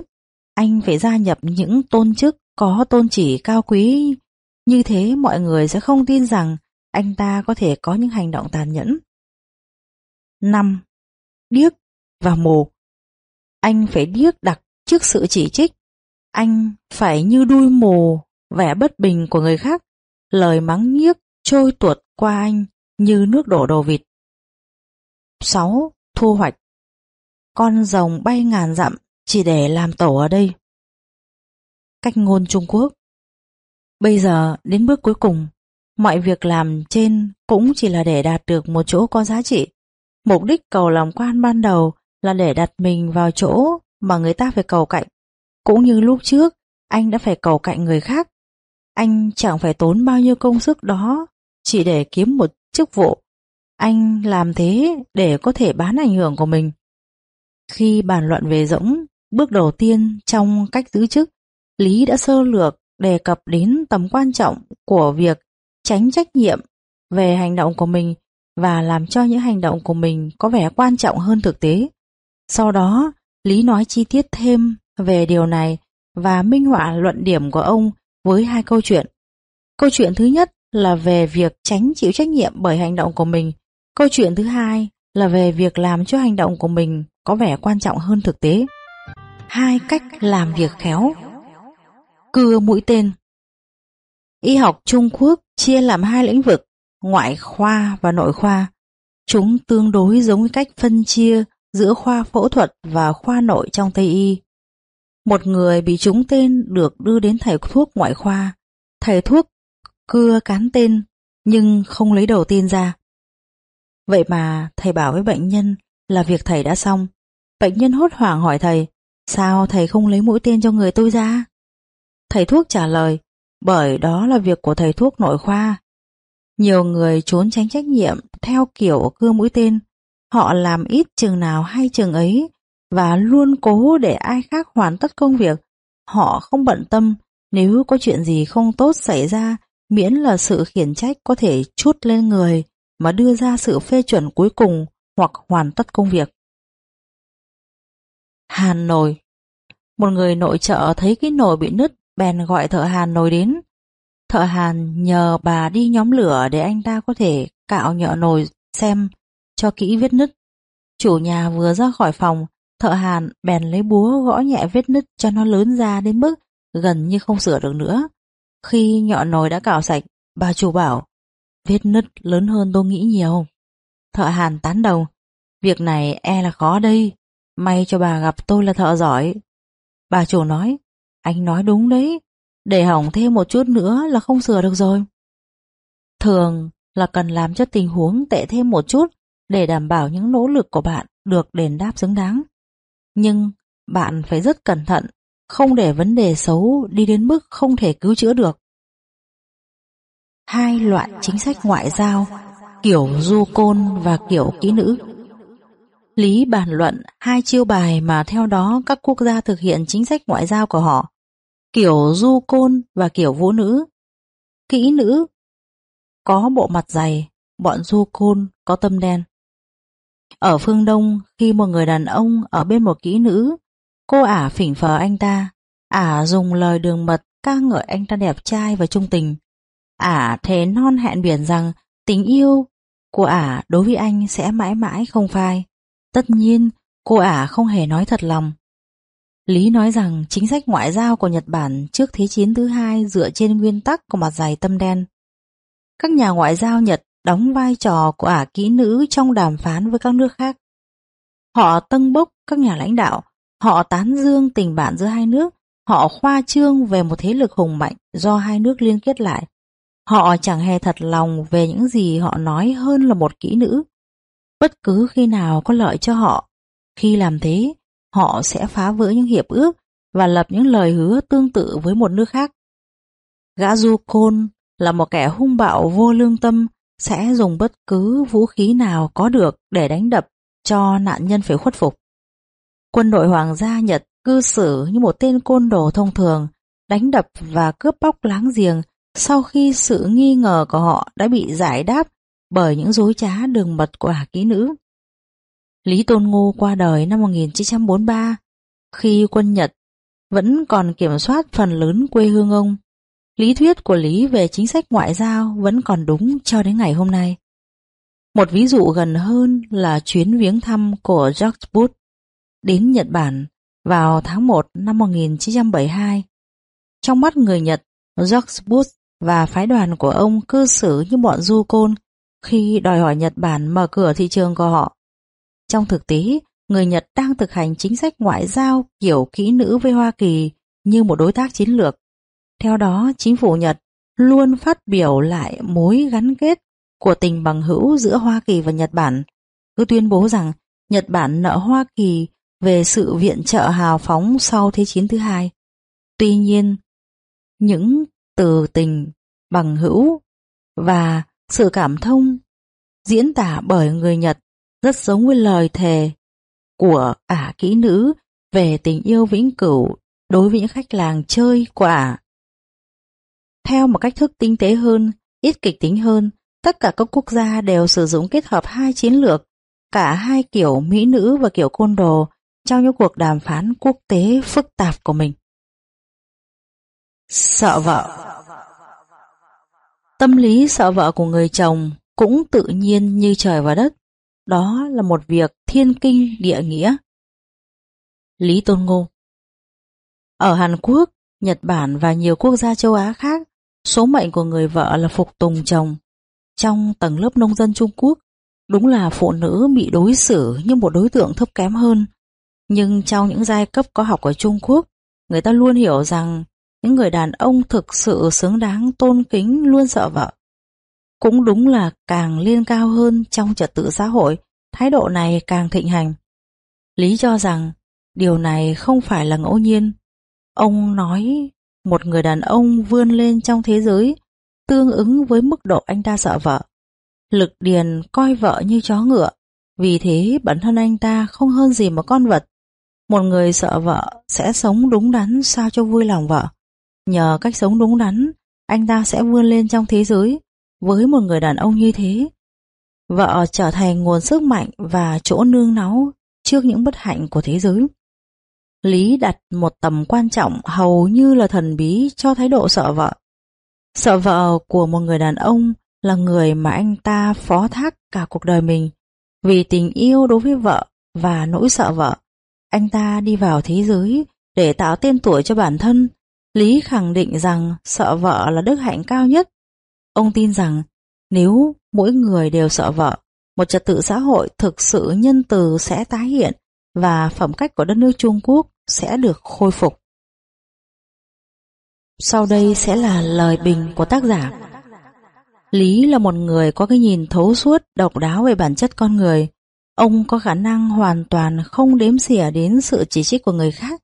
Anh phải gia nhập những tôn chức có tôn chỉ cao quý Như thế mọi người sẽ không tin rằng anh ta có thể có những hành động tàn nhẫn. 5. Điếc và mù Anh phải điếc đặc trước sự chỉ trích. Anh phải như đuôi mù, vẻ bất bình của người khác, lời mắng nhiếc trôi tuột qua anh như nước đổ đồ vịt. 6. Thu hoạch Con rồng bay ngàn dặm chỉ để làm tổ ở đây. Cách ngôn Trung Quốc Bây giờ đến bước cuối cùng, mọi việc làm trên cũng chỉ là để đạt được một chỗ có giá trị. Mục đích cầu làm quan ban đầu là để đặt mình vào chỗ mà người ta phải cầu cạnh. Cũng như lúc trước, anh đã phải cầu cạnh người khác. Anh chẳng phải tốn bao nhiêu công sức đó chỉ để kiếm một chức vụ. Anh làm thế để có thể bán ảnh hưởng của mình. Khi bàn luận về rỗng, bước đầu tiên trong cách giữ chức, Lý đã sơ lược đề cập đến tầm quan trọng của việc tránh trách nhiệm về hành động của mình và làm cho những hành động của mình có vẻ quan trọng hơn thực tế. Sau đó, Lý nói chi tiết thêm về điều này và minh họa luận điểm của ông với hai câu chuyện. Câu chuyện thứ nhất là về việc tránh chịu trách nhiệm bởi hành động của mình. Câu chuyện thứ hai là về việc làm cho hành động của mình có vẻ quan trọng hơn thực tế. Hai cách làm việc khéo Cưa mũi tên Y học Trung Quốc chia làm hai lĩnh vực, ngoại khoa và nội khoa. Chúng tương đối giống với cách phân chia giữa khoa phẫu thuật và khoa nội trong Tây Y. Một người bị trúng tên được đưa đến thầy thuốc ngoại khoa. Thầy thuốc cưa cán tên nhưng không lấy đầu tiên ra. Vậy mà thầy bảo với bệnh nhân là việc thầy đã xong. Bệnh nhân hốt hoảng hỏi thầy, sao thầy không lấy mũi tên cho người tôi ra? Thầy thuốc trả lời, bởi đó là việc của thầy thuốc nội khoa. Nhiều người trốn tránh trách nhiệm theo kiểu cưa mũi tên, họ làm ít chừng nào hay chừng ấy và luôn cố để ai khác hoàn tất công việc. Họ không bận tâm nếu có chuyện gì không tốt xảy ra miễn là sự khiển trách có thể chút lên người mà đưa ra sự phê chuẩn cuối cùng hoặc hoàn tất công việc. Hàn nồi Một người nội trợ thấy cái nồi bị nứt bèn gọi thợ hàn nồi đến. Thợ hàn nhờ bà đi nhóm lửa để anh ta có thể cạo nhợ nồi xem cho kỹ vết nứt. Chủ nhà vừa ra khỏi phòng, thợ hàn bèn lấy búa gõ nhẹ vết nứt cho nó lớn ra đến mức gần như không sửa được nữa. Khi nhọ nồi đã cạo sạch, bà chủ bảo, vết nứt lớn hơn tôi nghĩ nhiều. Thợ hàn tán đầu, việc này e là khó đây, may cho bà gặp tôi là thợ giỏi. Bà chủ nói, anh nói đúng đấy, để hỏng thêm một chút nữa là không sửa được rồi. Thường là cần làm cho tình huống tệ thêm một chút để đảm bảo những nỗ lực của bạn được đền đáp xứng đáng. Nhưng bạn phải rất cẩn thận, không để vấn đề xấu đi đến mức không thể cứu chữa được. Hai loại chính sách ngoại giao, kiểu du côn và kiểu kỹ nữ. Lý bàn luận hai chiêu bài mà theo đó các quốc gia thực hiện chính sách ngoại giao của họ kiểu du côn và kiểu vũ nữ. Kỹ nữ có bộ mặt dày, bọn du côn có tâm đen. Ở phương Đông, khi một người đàn ông ở bên một kỹ nữ, cô ả phỉnh phờ anh ta, ả dùng lời đường mật ca ngợi anh ta đẹp trai và trung tình. Ả thề non hẹn biển rằng tình yêu của ả đối với anh sẽ mãi mãi không phai. Tất nhiên, cô ả không hề nói thật lòng. Lý nói rằng chính sách ngoại giao của Nhật Bản trước Thế chiến thứ hai dựa trên nguyên tắc của mặt dày tâm đen. Các nhà ngoại giao Nhật đóng vai trò của ả kỹ nữ trong đàm phán với các nước khác. Họ tâng bốc các nhà lãnh đạo, họ tán dương tình bạn giữa hai nước, họ khoa trương về một thế lực hùng mạnh do hai nước liên kết lại. Họ chẳng hề thật lòng về những gì họ nói hơn là một kỹ nữ. Bất cứ khi nào có lợi cho họ, khi làm thế, họ sẽ phá vỡ những hiệp ước và lập những lời hứa tương tự với một nước khác. Gã Du Côn là một kẻ hung bạo vô lương tâm sẽ dùng bất cứ vũ khí nào có được để đánh đập cho nạn nhân phải khuất phục. Quân đội Hoàng gia Nhật cư xử như một tên côn đồ thông thường, đánh đập và cướp bóc láng giềng sau khi sự nghi ngờ của họ đã bị giải đáp bởi những dối trá đường mật của hà Ký nữ. Lý Tôn Ngô qua đời năm 1943, khi quân Nhật vẫn còn kiểm soát phần lớn quê hương ông. lý thuyết của Lý về chính sách ngoại giao vẫn còn đúng cho đến ngày hôm nay. Một ví dụ gần hơn là chuyến viếng thăm của George Bush đến Nhật Bản vào tháng 1 năm 1972. Trong mắt người Nhật, George Bush và phái đoàn của ông cư xử như bọn du côn khi đòi hỏi Nhật Bản mở cửa thị trường của họ. Trong thực tế, người Nhật đang thực hành chính sách ngoại giao kiểu kỹ nữ với Hoa Kỳ như một đối tác chiến lược. Theo đó, chính phủ Nhật luôn phát biểu lại mối gắn kết của tình bằng hữu giữa Hoa Kỳ và Nhật Bản, cứ tuyên bố rằng Nhật Bản nợ Hoa Kỳ về sự viện trợ hào phóng sau Thế chiến thứ hai. Tuy nhiên, những từ tình, bằng hữu và sự cảm thông diễn tả bởi người Nhật rất giống với lời thề của ả kỹ nữ về tình yêu vĩnh cửu đối với những khách làng chơi của ả. Theo một cách thức tinh tế hơn, ít kịch tính hơn, tất cả các quốc gia đều sử dụng kết hợp hai chiến lược, cả hai kiểu mỹ nữ và kiểu côn đồ trong những cuộc đàm phán quốc tế phức tạp của mình. Sợ vợ Tâm lý sợ vợ của người chồng cũng tự nhiên như trời và đất. Đó là một việc thiên kinh địa nghĩa. Lý Tôn Ngô Ở Hàn Quốc, Nhật Bản và nhiều quốc gia châu Á khác, số mệnh của người vợ là phục tùng chồng. Trong tầng lớp nông dân Trung Quốc, đúng là phụ nữ bị đối xử như một đối tượng thấp kém hơn. Nhưng trong những giai cấp có học ở Trung Quốc, người ta luôn hiểu rằng những người đàn ông thực sự xứng đáng tôn kính luôn sợ vợ. Cũng đúng là càng lên cao hơn trong trật tự xã hội, thái độ này càng thịnh hành. Lý cho rằng điều này không phải là ngẫu nhiên. Ông nói một người đàn ông vươn lên trong thế giới tương ứng với mức độ anh ta sợ vợ. Lực điền coi vợ như chó ngựa, vì thế bản thân anh ta không hơn gì một con vật. Một người sợ vợ sẽ sống đúng đắn sao cho vui lòng vợ. Nhờ cách sống đúng đắn, anh ta sẽ vươn lên trong thế giới với một người đàn ông như thế. Vợ trở thành nguồn sức mạnh và chỗ nương náu trước những bất hạnh của thế giới. Lý đặt một tầm quan trọng hầu như là thần bí cho thái độ sợ vợ. Sợ vợ của một người đàn ông là người mà anh ta phó thác cả cuộc đời mình. Vì tình yêu đối với vợ và nỗi sợ vợ, anh ta đi vào thế giới để tạo tên tuổi cho bản thân Lý khẳng định rằng sợ vợ là đức hạnh cao nhất. Ông tin rằng nếu mỗi người đều sợ vợ, một trật tự xã hội thực sự nhân từ sẽ tái hiện và phẩm cách của đất nước Trung Quốc sẽ được khôi phục. Sau đây sẽ là lời bình của tác giả. Lý là một người có cái nhìn thấu suốt, độc đáo về bản chất con người. Ông có khả năng hoàn toàn không đếm xỉa đến sự chỉ trích của người khác.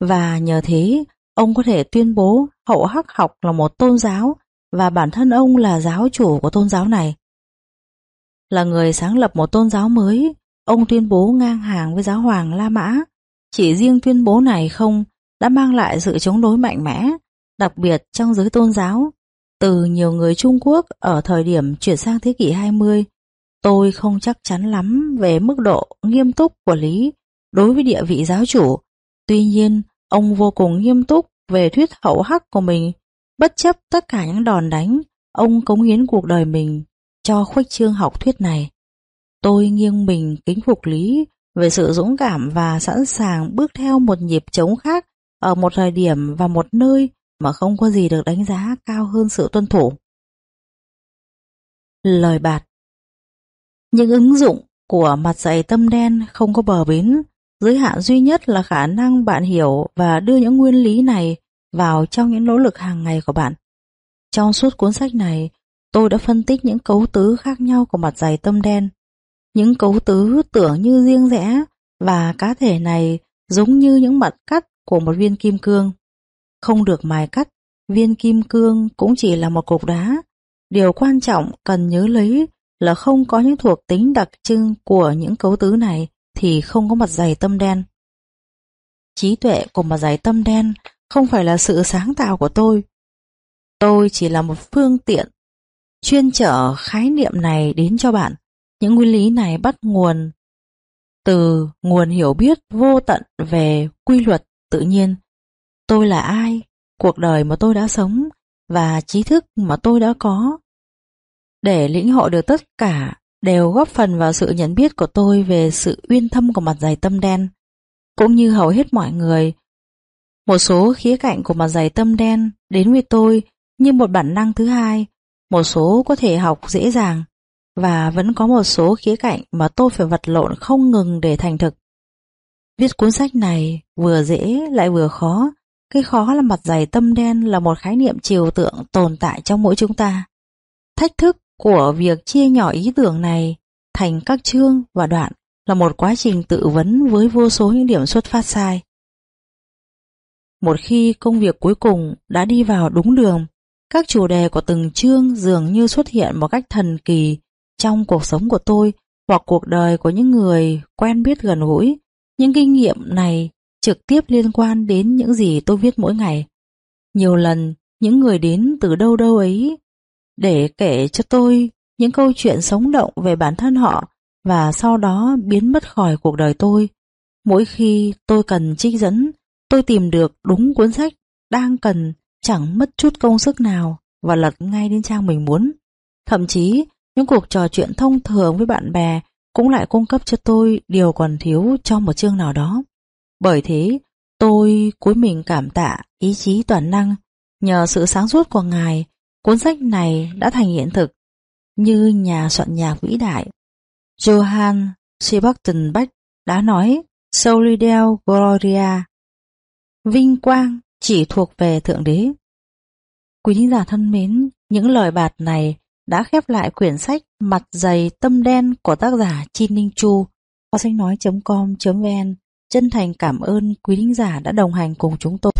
Và nhờ thế, Ông có thể tuyên bố hậu hắc học là một tôn giáo và bản thân ông là giáo chủ của tôn giáo này. Là người sáng lập một tôn giáo mới, ông tuyên bố ngang hàng với giáo hoàng La Mã. Chỉ riêng tuyên bố này không đã mang lại sự chống đối mạnh mẽ, đặc biệt trong giới tôn giáo. Từ nhiều người Trung Quốc ở thời điểm chuyển sang thế kỷ 20, tôi không chắc chắn lắm về mức độ nghiêm túc của Lý đối với địa vị giáo chủ. Tuy nhiên, Ông vô cùng nghiêm túc về thuyết hậu hắc của mình, bất chấp tất cả những đòn đánh, ông cống hiến cuộc đời mình cho khuếch trương học thuyết này. Tôi nghiêng mình kính phục Lý về sự dũng cảm và sẵn sàng bước theo một nhịp chống khác ở một thời điểm và một nơi mà không có gì được đánh giá cao hơn sự tuân thủ. Lời bạt Những ứng dụng của mặt dày tâm đen không có bờ bến Giới hạn duy nhất là khả năng bạn hiểu và đưa những nguyên lý này vào trong những nỗ lực hàng ngày của bạn. Trong suốt cuốn sách này, tôi đã phân tích những cấu tứ khác nhau của mặt dày tâm đen. Những cấu tứ tưởng như riêng rẽ và cá thể này giống như những mặt cắt của một viên kim cương. Không được mài cắt, viên kim cương cũng chỉ là một cục đá. Điều quan trọng cần nhớ lấy là không có những thuộc tính đặc trưng của những cấu tứ này thì không có mặt dày tâm đen. Trí tuệ của mặt dày tâm đen không phải là sự sáng tạo của tôi. Tôi chỉ là một phương tiện chuyên trở khái niệm này đến cho bạn. Những nguyên lý này bắt nguồn từ nguồn hiểu biết vô tận về quy luật tự nhiên. Tôi là ai? cuộc đời mà tôi đã sống và trí thức mà tôi đã có. Để lĩnh hội được tất cả đều góp phần vào sự nhận biết của tôi về sự uyên thâm của mặt dày tâm đen. Cũng như hầu hết mọi người, một số khía cạnh của mặt dày tâm đen đến với tôi như một bản năng thứ hai, một số có thể học dễ dàng, và vẫn có một số khía cạnh mà tôi phải vật lộn không ngừng để thành thực. Viết cuốn sách này vừa dễ lại vừa khó, cái khó là mặt dày tâm đen là một khái niệm chiều tượng tồn tại trong mỗi chúng ta. Thách thức của việc chia nhỏ ý tưởng này thành các chương và đoạn là một quá trình tự vấn với vô số những điểm xuất phát sai. Một khi công việc cuối cùng đã đi vào đúng đường, các chủ đề của từng chương dường như xuất hiện một cách thần kỳ trong cuộc sống của tôi hoặc cuộc đời của những người quen biết gần gũi. Những kinh nghiệm này trực tiếp liên quan đến những gì tôi viết mỗi ngày. Nhiều lần, những người đến từ đâu đâu ấy để kể cho tôi những câu chuyện sống động về bản thân họ và sau đó biến mất khỏi cuộc đời tôi. Mỗi khi tôi cần trích dẫn, tôi tìm được đúng cuốn sách đang cần chẳng mất chút công sức nào và lật ngay đến trang mình muốn. Thậm chí, những cuộc trò chuyện thông thường với bạn bè cũng lại cung cấp cho tôi điều còn thiếu trong một chương nào đó. Bởi thế, tôi cuối mình cảm tạ ý chí toàn năng. Nhờ sự sáng suốt của Ngài, cuốn sách này đã thành hiện thực, như nhà soạn nhạc vĩ đại. Johann Sebastian Bach đã nói Solidel Gloria Vinh quang chỉ thuộc về Thượng Đế. Quý thính giả thân mến, những lời bạt này đã khép lại quyển sách Mặt dày tâm đen của tác giả Chi Ninh Chu. Kho sách nói.com.vn Chân thành cảm ơn quý thính giả đã đồng hành cùng chúng tôi.